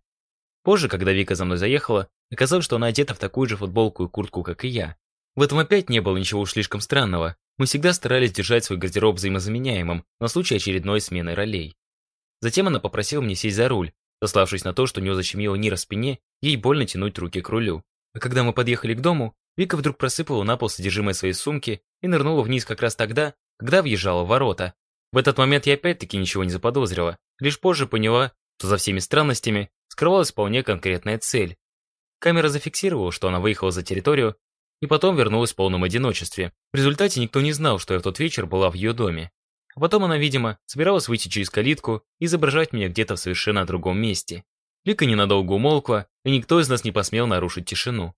Позже, когда Вика за мной заехала, оказалось, что она одета в такую же футболку и куртку, как и я. В этом опять не было ничего уж слишком странного. Мы всегда старались держать свой гардероб взаимозаменяемым на случай очередной смены ролей. Затем она попросила мне сесть за руль, сославшись на то, что у нее защемило Нира в спине, ей больно тянуть руки к рулю. А когда мы подъехали к дому, Вика вдруг просыпала на пол содержимое своей сумки и нырнула вниз как раз тогда, когда въезжала в ворота. В этот момент я опять-таки ничего не заподозрила, лишь позже поняла, что за всеми странностями скрывалась вполне конкретная цель. Камера зафиксировала, что она выехала за территорию и потом вернулась в полном одиночестве. В результате никто не знал, что я в тот вечер была в ее доме. А потом она, видимо, собиралась выйти через калитку и изображать меня где-то в совершенно другом месте. Лика ненадолго умолкла, и никто из нас не посмел нарушить тишину.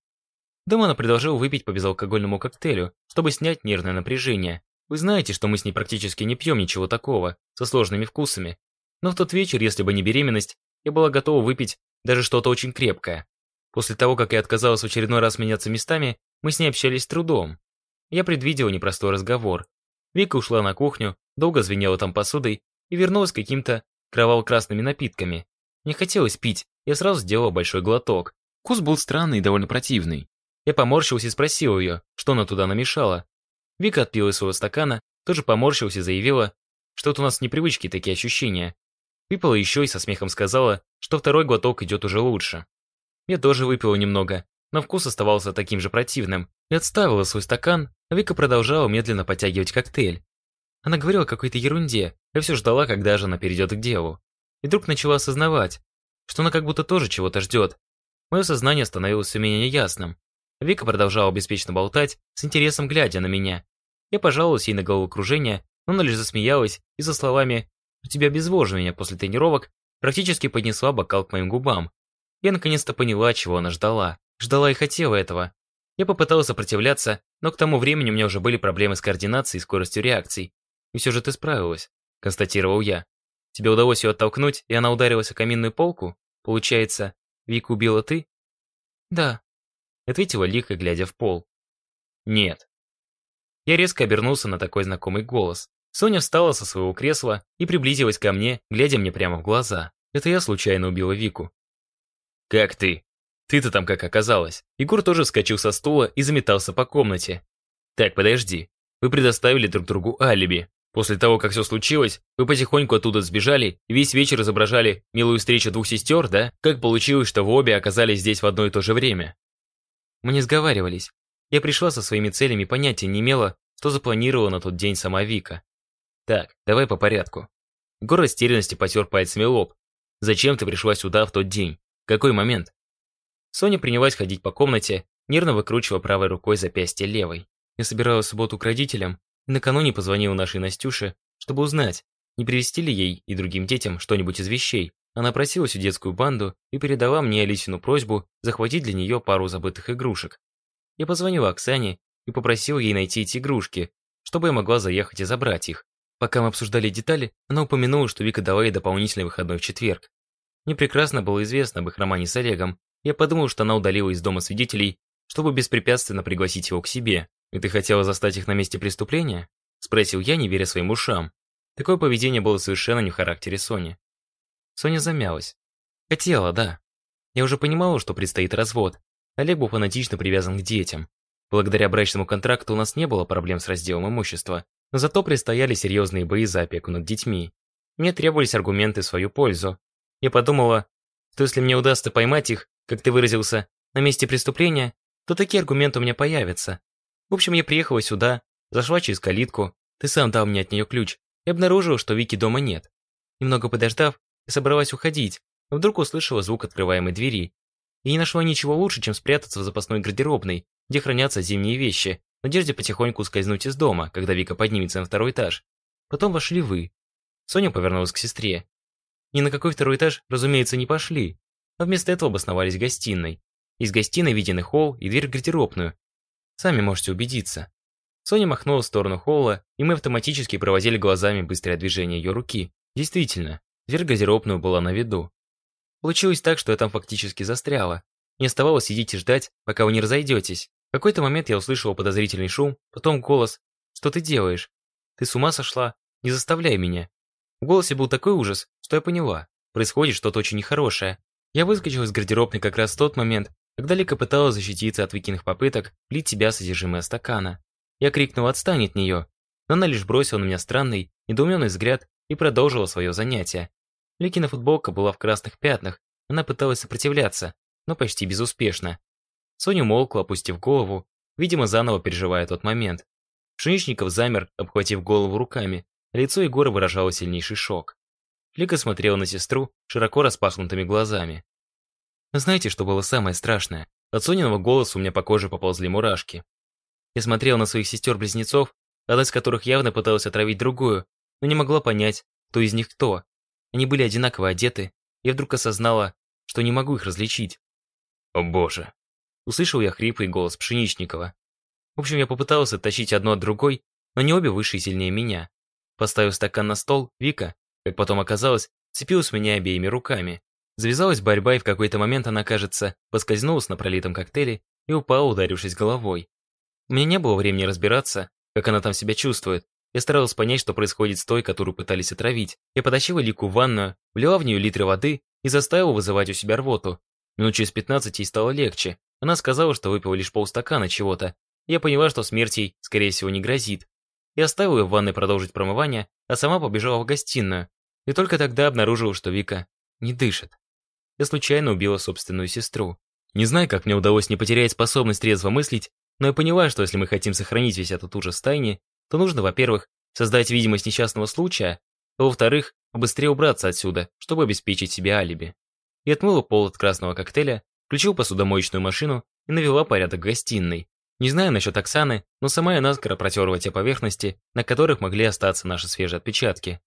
Дома она предложила выпить по безалкогольному коктейлю, чтобы снять нервное напряжение. Вы знаете, что мы с ней практически не пьем ничего такого, со сложными вкусами. Но в тот вечер, если бы не беременность, я была готова выпить даже что-то очень крепкое. После того, как я отказалась в очередной раз меняться местами, мы с ней общались с трудом. Я предвидела непростой разговор. Вика ушла на кухню, долго звенела там посудой и вернулась с каким-то кроваво-красными напитками. Мне хотелось пить, я сразу сделала большой глоток. Вкус был странный и довольно противный. Я поморщился и спросил ее, что она туда намешала. Вика отпила из своего стакана, тоже поморщилась и заявила, что это у нас непривычки такие ощущения. Выпила еще и со смехом сказала, что второй глоток идет уже лучше. Я тоже выпила немного, но вкус оставался таким же противным, и отставила свой стакан, а Вика продолжала медленно подтягивать коктейль. Она говорила о какой-то ерунде, я все ждала, когда же она перейдет к делу. И вдруг начала осознавать, что она как будто тоже чего-то ждет. Мое сознание становилось все менее ясным. Вика продолжала беспечно болтать, с интересом глядя на меня. Я пожаловалась ей на головокружение, но она лишь засмеялась и со словами «У тебя обезвоживание после тренировок» практически поднесла бокал к моим губам. Я наконец-то поняла, чего она ждала. Ждала и хотела этого. Я попыталась сопротивляться, но к тому времени у меня уже были проблемы с координацией и скоростью реакций. И все же ты справилась, констатировал я. Тебе удалось ее оттолкнуть, и она ударилась о каминную полку? Получается, Вику убила ты? Да, ответила Лика, глядя в пол. Нет. Я резко обернулся на такой знакомый голос. Соня встала со своего кресла и приблизилась ко мне, глядя мне прямо в глаза. Это я случайно убила Вику. «Как ты? Ты-то там как оказалась?» Егор тоже вскочил со стула и заметался по комнате. «Так, подожди. Вы предоставили друг другу алиби. После того, как все случилось, вы потихоньку оттуда сбежали и весь вечер изображали милую встречу двух сестер, да? Как получилось, что вы обе оказались здесь в одно и то же время?» Мы не сговаривались. Я пришла со своими целями, понятия не имела, что запланировала на тот день сама Вика. Так, давай по порядку. Гор растерянности потер пальцами лоб. Зачем ты пришла сюда в тот день? Какой момент? Соня принялась ходить по комнате, нервно выкручивая правой рукой запястье левой. Я собиралась в субботу к родителям накануне позвонила нашей Настюше, чтобы узнать, не привезти ли ей и другим детям что-нибудь из вещей. Она просилась в детскую банду и передала мне Алисину просьбу захватить для нее пару забытых игрушек. Я позвонила Оксане и попросил ей найти эти игрушки, чтобы я могла заехать и забрать их. Пока мы обсуждали детали, она упомянула, что Вика дала ей дополнительный выходной в четверг. Мне прекрасно было известно об их романе с Олегом. Я подумал, что она удалила из дома свидетелей, чтобы беспрепятственно пригласить его к себе. «И ты хотела застать их на месте преступления?» Спросил я, не веря своим ушам. Такое поведение было совершенно не в характере Сони. Соня замялась. Хотела, да. Я уже понимала, что предстоит развод. Олег был фанатично привязан к детям. Благодаря брачному контракту у нас не было проблем с разделом имущества, но зато предстояли серьезные бои за опеку над детьми. Мне требовались аргументы в свою пользу. Я подумала, что если мне удастся поймать их, как ты выразился, на месте преступления, то такие аргументы у меня появятся. В общем, я приехала сюда, зашла через калитку, ты сам дал мне от нее ключ, и обнаружила, что Вики дома нет. Немного подождав, я собралась уходить, но вдруг услышала звук открываемой двери. И не нашла ничего лучше, чем спрятаться в запасной гардеробной, где хранятся зимние вещи, в надежде потихоньку скользнуть из дома, когда Вика поднимется на второй этаж. Потом вошли вы. Соня повернулась к сестре. Ни на какой второй этаж, разумеется, не пошли, а вместо этого обосновались в гостиной. Из гостиной виден и холл, и дверь в гардеробную. Сами можете убедиться. Соня махнула в сторону холла, и мы автоматически проводили глазами быстрое движение ее руки. Действительно, дверь в гардеробную была на виду. Получилось так, что я там фактически застряла. Не оставалось сидеть и ждать, пока вы не разойдетесь. В какой-то момент я услышала подозрительный шум, потом голос «Что ты делаешь? Ты с ума сошла? Не заставляй меня». В голосе был такой ужас, что я поняла. Происходит что-то очень нехорошее. Я выскочила из гардеробной как раз в тот момент, когда Лика пыталась защититься от Викиных попыток влить себя содержимое стакана. Я крикнула «Отстань от нее!», но она лишь бросила на меня странный, недоуменный взгляд и продолжила свое занятие. Ликина футболка была в красных пятнах, она пыталась сопротивляться, но почти безуспешно. Соня молкла, опустив голову, видимо, заново переживая тот момент. Пшеничников замер, обхватив голову руками. Лицо Егора выражало сильнейший шок. Лика смотрела на сестру широко распахнутыми глазами. Знаете, что было самое страшное? От Сониного голоса у меня по коже поползли мурашки. Я смотрела на своих сестер-близнецов, одна из которых явно пыталась отравить другую, но не могла понять, кто из них кто. Они были одинаково одеты, я вдруг осознала, что не могу их различить. О боже. Услышал я хриплый голос Пшеничникова. В общем, я попытался оттащить одно от другой, но не обе выше и сильнее меня. Поставив стакан на стол, Вика, как потом оказалось, цепилась меня обеими руками. Завязалась борьба, и в какой-то момент она, кажется, поскользнулась на пролитом коктейле и упала, ударившись головой. У меня не было времени разбираться, как она там себя чувствует. Я старалась понять, что происходит с той, которую пытались отравить. Я потащила Лику в ванную, влила в нее литры воды и заставила вызывать у себя рвоту. Минут через 15 ей стало легче, она сказала, что выпила лишь полстакана чего-то. Я поняла, что смерть ей, скорее всего, не грозит. Я оставила ее в ванной продолжить промывание, а сама побежала в гостиную. И только тогда обнаружила, что Вика не дышит. Я случайно убила собственную сестру. Не знаю, как мне удалось не потерять способность трезво мыслить, но я поняла, что если мы хотим сохранить весь этот ужас в тайне, то нужно, во-первых, создать видимость несчастного случая, а во-вторых, побыстрее убраться отсюда, чтобы обеспечить себе алиби. И отмыла пол от красного коктейля, включил посудомоечную машину и навела порядок в гостиной. Не знаю насчет Оксаны, но сама я наскоро протерла те поверхности, на которых могли остаться наши свежие отпечатки.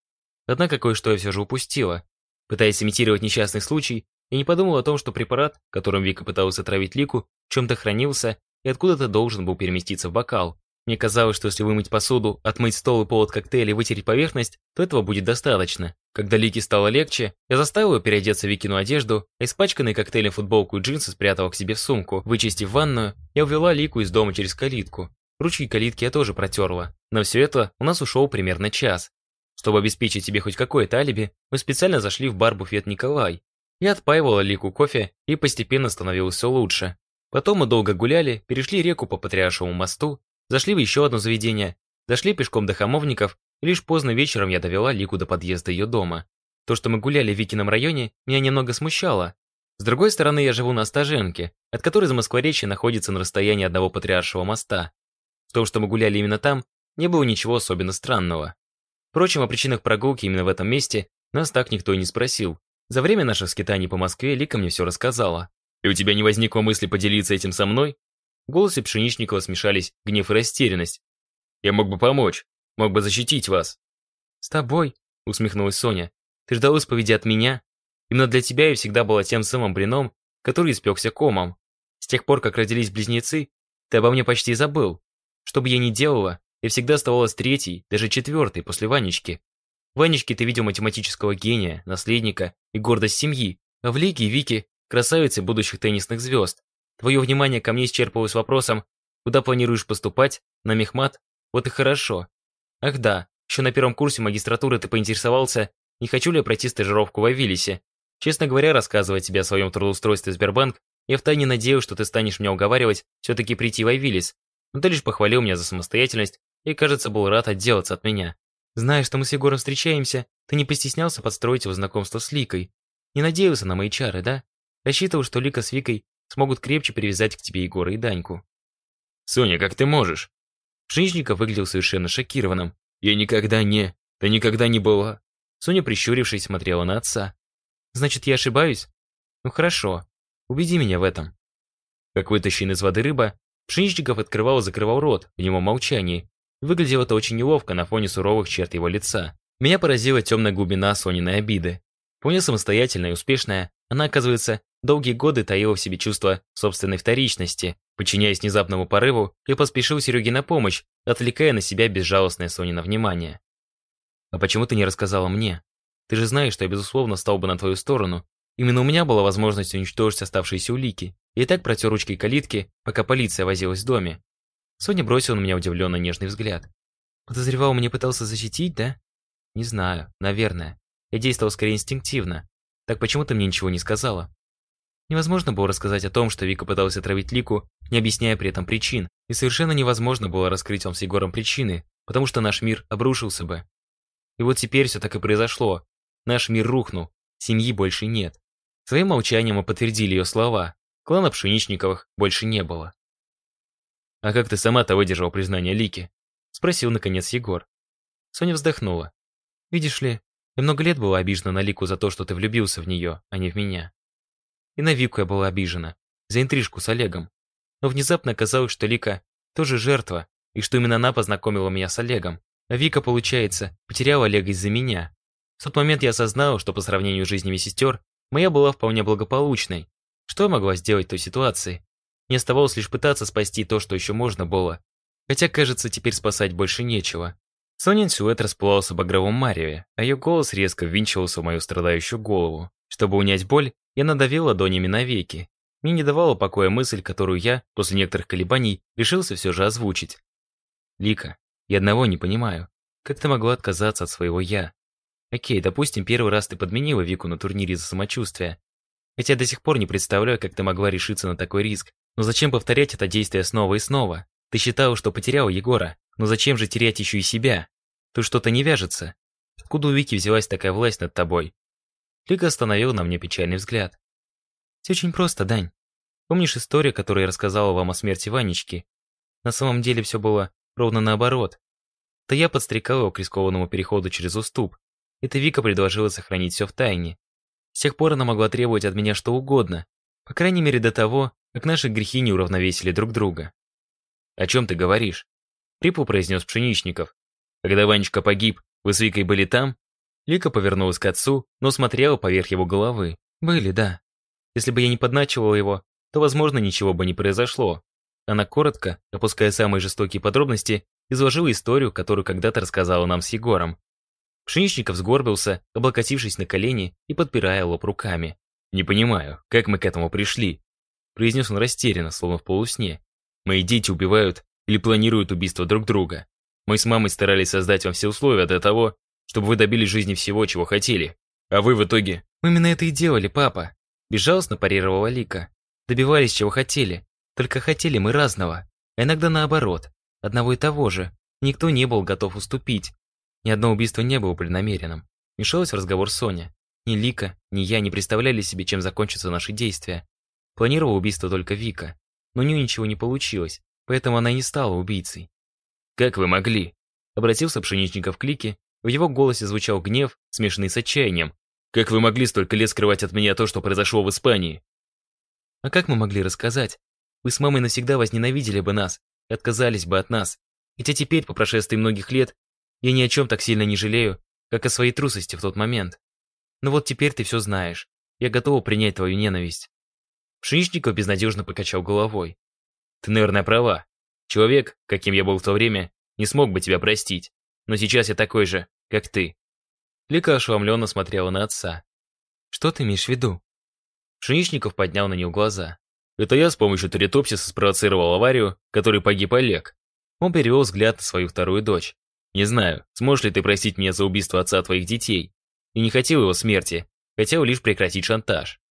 Однако кое-что я все же упустила. Пытаясь имитировать несчастный случай, я не подумал о том, что препарат, которым Вика пыталась отравить Лику, в чем-то хранился и откуда-то должен был переместиться в бокал. Мне казалось, что если вымыть посуду, отмыть стол и пол от коктейля и вытереть поверхность, то этого будет достаточно. Когда Лике стало легче, я заставил ее переодеться в Викину одежду, а испачканные коктейлем футболку и джинсы спрятала к себе в сумку. Вычистив ванную, я увела Лику из дома через калитку. Ручки калитки я тоже протерла. На все это у нас ушел примерно час. Чтобы обеспечить себе хоть какое-то алиби, мы специально зашли в бар-буфет «Николай». Я отпаивала Лику кофе и постепенно становилось все лучше. Потом мы долго гуляли, перешли реку по Патриаршему мосту, Зашли в еще одно заведение, зашли пешком до Хамовников, и лишь поздно вечером я довела Лику до подъезда ее дома. То, что мы гуляли в Викином районе, меня немного смущало. С другой стороны, я живу на Стаженке, от которой за Москворечье находится на расстоянии одного Патриаршего моста. В том, что мы гуляли именно там, не было ничего особенно странного. Впрочем, о причинах прогулки именно в этом месте нас так никто и не спросил. За время наших скитаний по Москве Лика мне все рассказала. «И у тебя не возникло мысли поделиться этим со мной?» В голосе Пшеничникова смешались гнев и растерянность. «Я мог бы помочь, мог бы защитить вас». «С тобой? усмехнулась Соня. «Ты ждал исповеди от меня? Именно для тебя я всегда была тем самым блином, который испекся комом. С тех пор, как родились близнецы, ты обо мне почти забыл. Что бы я ни делала, я всегда оставалась третьей, даже четвертой после Ванечки. Ванечке ты видел математического гения, наследника и гордость семьи, а в Лиге и Вике – красавицы будущих теннисных звезд. Твое внимание ко мне исчерпывалось вопросом, куда планируешь поступать, на мехмат? Вот и хорошо. Ах да, еще на первом курсе магистратуры ты поинтересовался, не хочу ли я пройти стажировку в Авилисе. Честно говоря, рассказывая тебе о своем трудоустройстве в Сбербанк, я втайне надеюсь, что ты станешь меня уговаривать все-таки прийти в Айвилис. Но ты лишь похвалил меня за самостоятельность и, кажется, был рад отделаться от меня. Зная, что мы с Егором встречаемся, ты не постеснялся подстроить его знакомство с Ликой. Не надеялся на мои чары, да? Рассчитывал, что Лика с Викой смогут крепче привязать к тебе Егора и Даньку. «Соня, как ты можешь?» Пшеничников выглядел совершенно шокированным. «Я никогда не... Ты никогда не была...» Соня, прищурившись, смотрела на отца. «Значит, я ошибаюсь? Ну хорошо. Убеди меня в этом». Как вытащен из воды рыба, Пшеничников открывал и закрывал рот в немом молчании. Выглядело это очень неловко на фоне суровых черт его лица. Меня поразила темная глубина Сониной обиды. Вполне самостоятельная и успешная, она, оказывается, долгие годы таила в себе чувство собственной вторичности. Подчиняясь внезапному порыву, я поспешил Сереге на помощь, отвлекая на себя безжалостное Сонино внимание. «А почему ты не рассказала мне? Ты же знаешь, что я, безусловно, стал бы на твою сторону. Именно у меня была возможность уничтожить оставшиеся улики. Я и так протер ручкой калитки, пока полиция возилась в доме. Соня бросила на меня удивленно нежный взгляд. Подозревал, меня пытался защитить, да? Не знаю, наверное. Я действовал скорее инстинктивно. Так почему ты мне ничего не сказала? Невозможно было рассказать о том, что Вика пыталась отравить Лику, не объясняя при этом причин. И совершенно невозможно было раскрыть вам с Егором причины, потому что наш мир обрушился бы. И вот теперь все так и произошло. Наш мир рухнул, семьи больше нет. Своим молчанием мы подтвердили ее слова. Клана Пшеничниковых больше не было. «А как ты сама-то выдержал признание Лики?» Спросил, наконец, Егор. Соня вздохнула. «Видишь ли, я много лет была обижена на Лику за то, что ты влюбился в нее, а не в меня. И на Вику я была обижена, за интрижку с Олегом. Но внезапно оказалось, что Лика тоже жертва, и что именно она познакомила меня с Олегом. А Вика, получается, потеряла Олега из-за меня. В тот момент я осознала, что по сравнению с жизнями сестер, моя была вполне благополучной. Что я могла сделать в той ситуации? Не оставалось лишь пытаться спасти то, что еще можно было. Хотя, кажется, теперь спасать больше нечего. Сонин силуэт расплывался в багровом мареве, а ее голос резко ввинчивался в мою страдающую голову. Чтобы унять боль, я надавил ладонями на веки. Мне не давала покоя мысль, которую я, после некоторых колебаний, решился все же озвучить. «Лика, я одного не понимаю. Как ты могла отказаться от своего «я»? Окей, допустим, первый раз ты подменила Вику на турнире за самочувствие. Хотя до сих пор не представляю, как ты могла решиться на такой риск. Но зачем повторять это действие снова и снова? Ты считала, что потеряла Егора, но зачем же терять еще и себя? Тут что-то не вяжется. Откуда у Вики взялась такая власть над тобой? Лика остановил на мне печальный взгляд. Все очень просто, Дань. Помнишь историю, которую я рассказала вам о смерти Ванечки? На самом деле все было ровно наоборот. То я подстрекал его к рискованному переходу через уступ. Это Вика предложила сохранить все в тайне. С тех пор она могла требовать от меня что угодно. По крайней мере до того, как наши грехи не уравновесили друг друга. «О чем ты говоришь?» Рипл произнес Пшеничников. «Когда Ванечка погиб, вы с Викой были там?» Лика повернулась к отцу, но смотрела поверх его головы. «Были, да. Если бы я не подначивала его, то, возможно, ничего бы не произошло». Она коротко, опуская самые жестокие подробности, изложила историю, которую когда-то рассказала нам с Егором. Пшеничников сгорбился, облокотившись на колени и подпирая лоб руками. «Не понимаю, как мы к этому пришли?» Произнес он растерянно, словно в полусне. «Мои дети убивают или планируют убийство друг друга. Мы с мамой старались создать вам все условия для того, чтобы вы добились жизни всего, чего хотели. А вы в итоге...» «Мы именно это и делали, папа», – безжалостно парировала Лика. «Добивались, чего хотели. Только хотели мы разного. А иногда наоборот. Одного и того же. Никто не был готов уступить. Ни одно убийство не было преднамеренным. Мешалась в разговор Соня. Ни Лика, ни я не представляли себе, чем закончатся наши действия. Планировала убийство только Вика, но у нее ничего не получилось, поэтому она и не стала убийцей. «Как вы могли?» Обратился Пшеничников к Лике, в его голосе звучал гнев, смешанный с отчаянием. «Как вы могли столько лет скрывать от меня то, что произошло в Испании?» «А как мы могли рассказать? Вы с мамой навсегда возненавидели бы нас и отказались бы от нас. Хотя теперь, по прошествии многих лет, я ни о чем так сильно не жалею, как о своей трусости в тот момент. Но вот теперь ты все знаешь. Я готова принять твою ненависть. Пшеничников безнадежно покачал головой. Ты, наверное, права. Человек, каким я был в то время, не смог бы тебя простить. Но сейчас я такой же, как ты. Лика ошеломленно смотрела на отца. Что ты имеешь в виду? Пшеничников поднял на нее глаза. Это я с помощью Торитопсиса спровоцировал аварию, которой погиб Олег. Он перевел взгляд на свою вторую дочь. Не знаю, сможешь ли ты простить меня за убийство отца твоих детей. И не хотел его смерти, хотел лишь прекратить шантаж.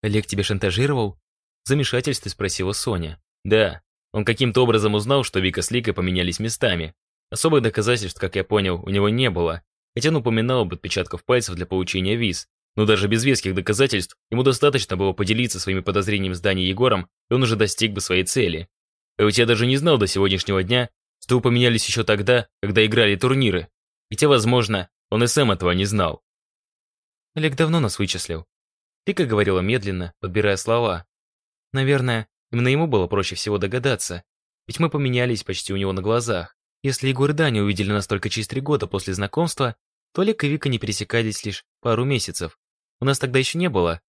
Олег тебя шантажировал? В замешательстве спросила Соня. Да, он каким-то образом узнал, что Вика с Ликой поменялись местами. Особых доказательств, как я понял, у него не было, хотя он упоминал об отпечатках пальцев для получения виз. Но даже без веских доказательств ему достаточно было поделиться своими подозрениями с Даней Егором, и он уже достиг бы своей цели. А ведь я даже не знал до сегодняшнего дня, что вы поменялись еще тогда, когда играли турниры. Хотя, возможно, он и сам этого не знал. Олег давно нас вычислил. Вика говорила медленно, подбирая слова. Наверное, именно ему было проще всего догадаться, ведь мы поменялись почти у него на глазах. Если Егор и Даня увидели нас только через три года после знакомства, то Олег и Вика не пересекались лишь пару месяцев. У нас тогда еще не было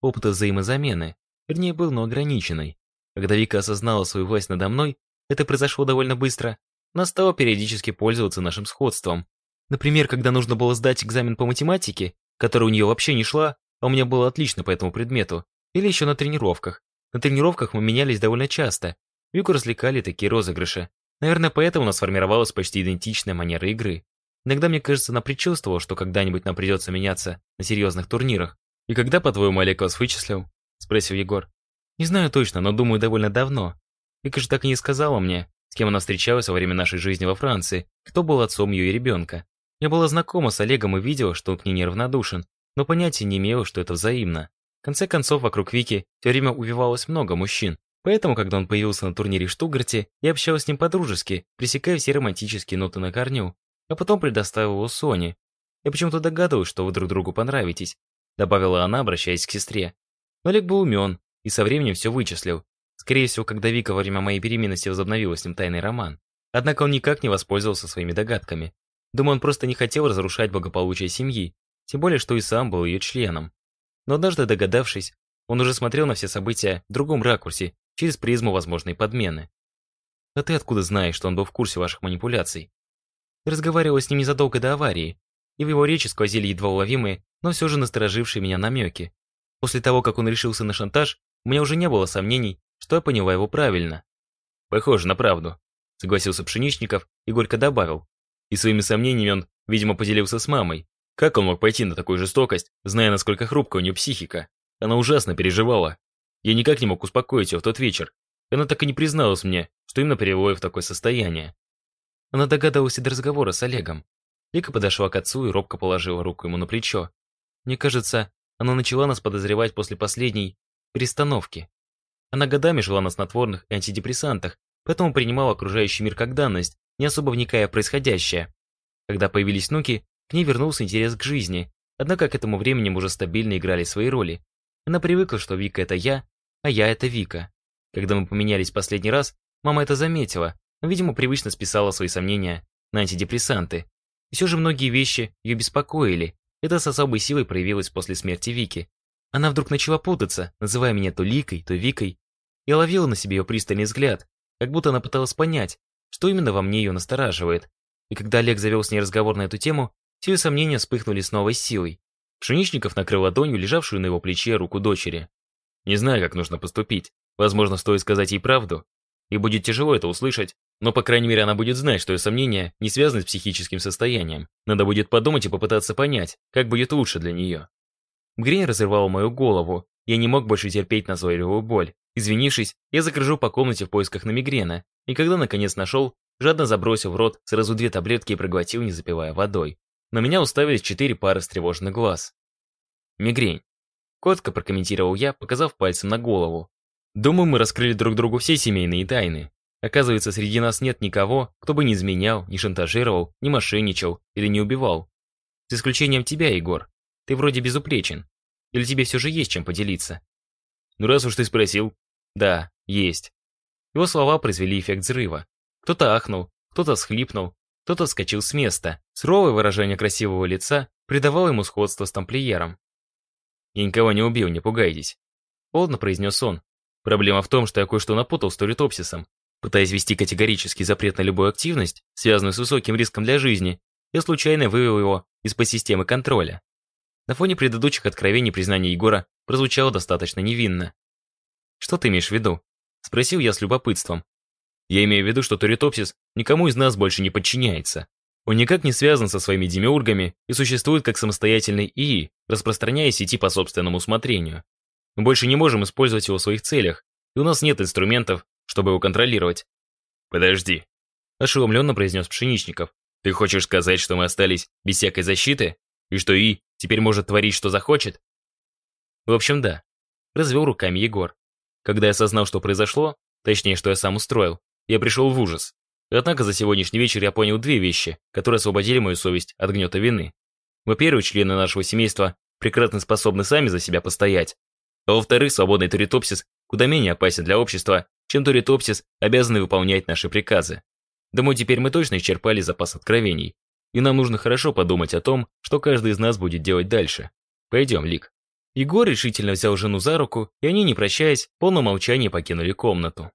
опыта взаимозамены, вернее, был, но ограниченный. Когда Вика осознала свою власть надо мной, это произошло довольно быстро, она стала периодически пользоваться нашим сходством. Например, когда нужно было сдать экзамен по математике, который у нее вообще не шла, а у меня было отлично по этому предмету, или еще на тренировках. На тренировках мы менялись довольно часто. Вику развлекали такие розыгрыши. Наверное, поэтому у нас сформировалась почти идентичная манера игры. Иногда мне кажется, она предчувствовала, что когда-нибудь нам придется меняться на серьезных турнирах. «И когда, по-твоему, Олег вас вычислил?» – спросил Егор. Не знаю точно, но думаю, довольно давно. Вика же так и не сказала мне, с кем она встречалась во время нашей жизни во Франции, кто был отцом ее и ребенка. Я была знакома с Олегом и видела, что он к ней неравнодушен, но понятия не имела, что это взаимно. В конце концов, вокруг Вики все время увивалось много мужчин, поэтому, когда он появился на турнире в Штутгарте, я общалась с ним по-дружески, пресекая все романтические ноты на корню, а потом предоставила его Соне. Я почему-то догадываюсь, что вы друг другу понравитесь, добавила она, обращаясь к сестре. Но Олег был умен, и со временем все вычислил. Скорее всего, когда Вика во время моей беременности возобновила с ним тайный роман. Однако он никак не воспользовался своими догадками. Думаю, он просто не хотел разрушать благополучие семьи, тем более, что и сам был ее членом. Но однажды догадавшись, он уже смотрел на все события в другом ракурсе, через призму возможной подмены. А ты откуда знаешь, что он был в курсе ваших манипуляций? Разговаривала с ним незадолго до аварии, и в его речи сквозили едва уловимые, но все же насторожившие меня намеки. После того, как он решился на шантаж, у меня уже не было сомнений, что я поняла его правильно. Похоже на правду, согласился Пшеничников и горько добавил. И своими сомнениями он, видимо, поделился с мамой. Как он мог пойти на такую жестокость, зная, насколько хрупкая у нее психика? Она ужасно переживала. Я никак не мог успокоить ее в тот вечер. Она так и не призналась мне, что именно привело ее в такое состояние. Она догадалась и до разговора с Олегом. Вика подошла к отцу и робко положила руку ему на плечо. Мне кажется, она начала нас подозревать после последней перестановки. Она годами жила на снотворных и антидепрессантах, поэтому принимала окружающий мир как данность, не особо вникая в происходящее. Когда появились внуки, к ней вернулся интерес к жизни, однако к этому времени уже стабильно играли свои роли. Она привыкла, что Вика — это я, а я — это Вика. Когда мы поменялись последний раз, мама это заметила, но, видимо, привычно списала свои сомнения на антидепрессанты. И все же многие вещи ее беспокоили. Это с особой силой проявилось после смерти Вики. Она вдруг начала путаться, называя меня то Ликой, то Викой. Я ловила на себе ее пристальный взгляд, как будто она пыталась понять, что именно во мне ее настораживает. И когда Олег завел с ней разговор на эту тему, все сомнения вспыхнули с новой силой. Пшеничников накрыл ладонью лежавшую на его плече руку дочери. «Не знаю, как нужно поступить. Возможно, стоит сказать ей правду. И будет тяжело это услышать, но, по крайней мере, она будет знать, что ее сомнения не связаны с психическим состоянием. Надо будет подумать и попытаться понять, как будет лучше для нее. Мгрень разрывала мою голову. Я не мог больше терпеть назойливую боль. Извинившись, я закружил по комнате в поисках на мигрена, и когда наконец нашел, жадно забросил в рот сразу две таблетки и проглотил, не запивая водой. На меня уставились четыре пары встревоженных глаз. Мигрень. Коротко прокомментировал я, показав пальцем на голову. Думаю, мы раскрыли друг другу все семейные тайны. Оказывается, среди нас нет никого, кто бы не изменял, не шантажировал, не мошенничал или не убивал. С исключением тебя, Егор. Ты вроде безупречен. Или тебе все же есть чем поделиться? Ну раз уж ты спросил. Да, есть. Его слова произвели эффект взрыва. Кто-то ахнул, кто-то схлипнул, кто-то вскочил с места. Суровое выражение красивого лица придавало ему сходство с тамплиером. «Я никого не убил, не пугайтесь», — холодно произнес он. «Проблема в том, что я кое-что напутал с Торитопсисом. Пытаясь вести категорический запрет на любую активность, связанную с высоким риском для жизни, я случайно вывел его из-под системы контроля. На фоне предыдущих откровений признание Егора прозвучало достаточно невинно. «Что ты имеешь в виду?» — спросил я с любопытством. «Я имею в виду, что Торитопсис никому из нас больше не подчиняется. Он никак не связан со своими демиургами и существует как самостоятельный ИИ, распространяя сети по собственному усмотрению. Мы больше не можем использовать его в своих целях, и у нас нет инструментов, чтобы его контролировать. «Подожди», – ошеломленно произнес Пшеничников. «Ты хочешь сказать, что мы остались без всякой защиты? И что И теперь может творить, что захочет?» «В общем, да», – развел руками Егор. Когда я осознал, что произошло, точнее, что я сам устроил, я пришел в ужас. Однако за сегодняшний вечер я понял две вещи, которые освободили мою совесть от гнета вины. Во-первых, члены нашего семейства прекрасно способны сами за себя постоять. А во-вторых, свободный туритопсис куда менее опасен для общества, чем туритопсис, обязанный выполнять наши приказы. Думаю, теперь мы точно исчерпали запас откровений. И нам нужно хорошо подумать о том, что каждый из нас будет делать дальше. Пойдем, Лик. Егор решительно взял жену за руку, и они, не прощаясь, в полном покинули комнату.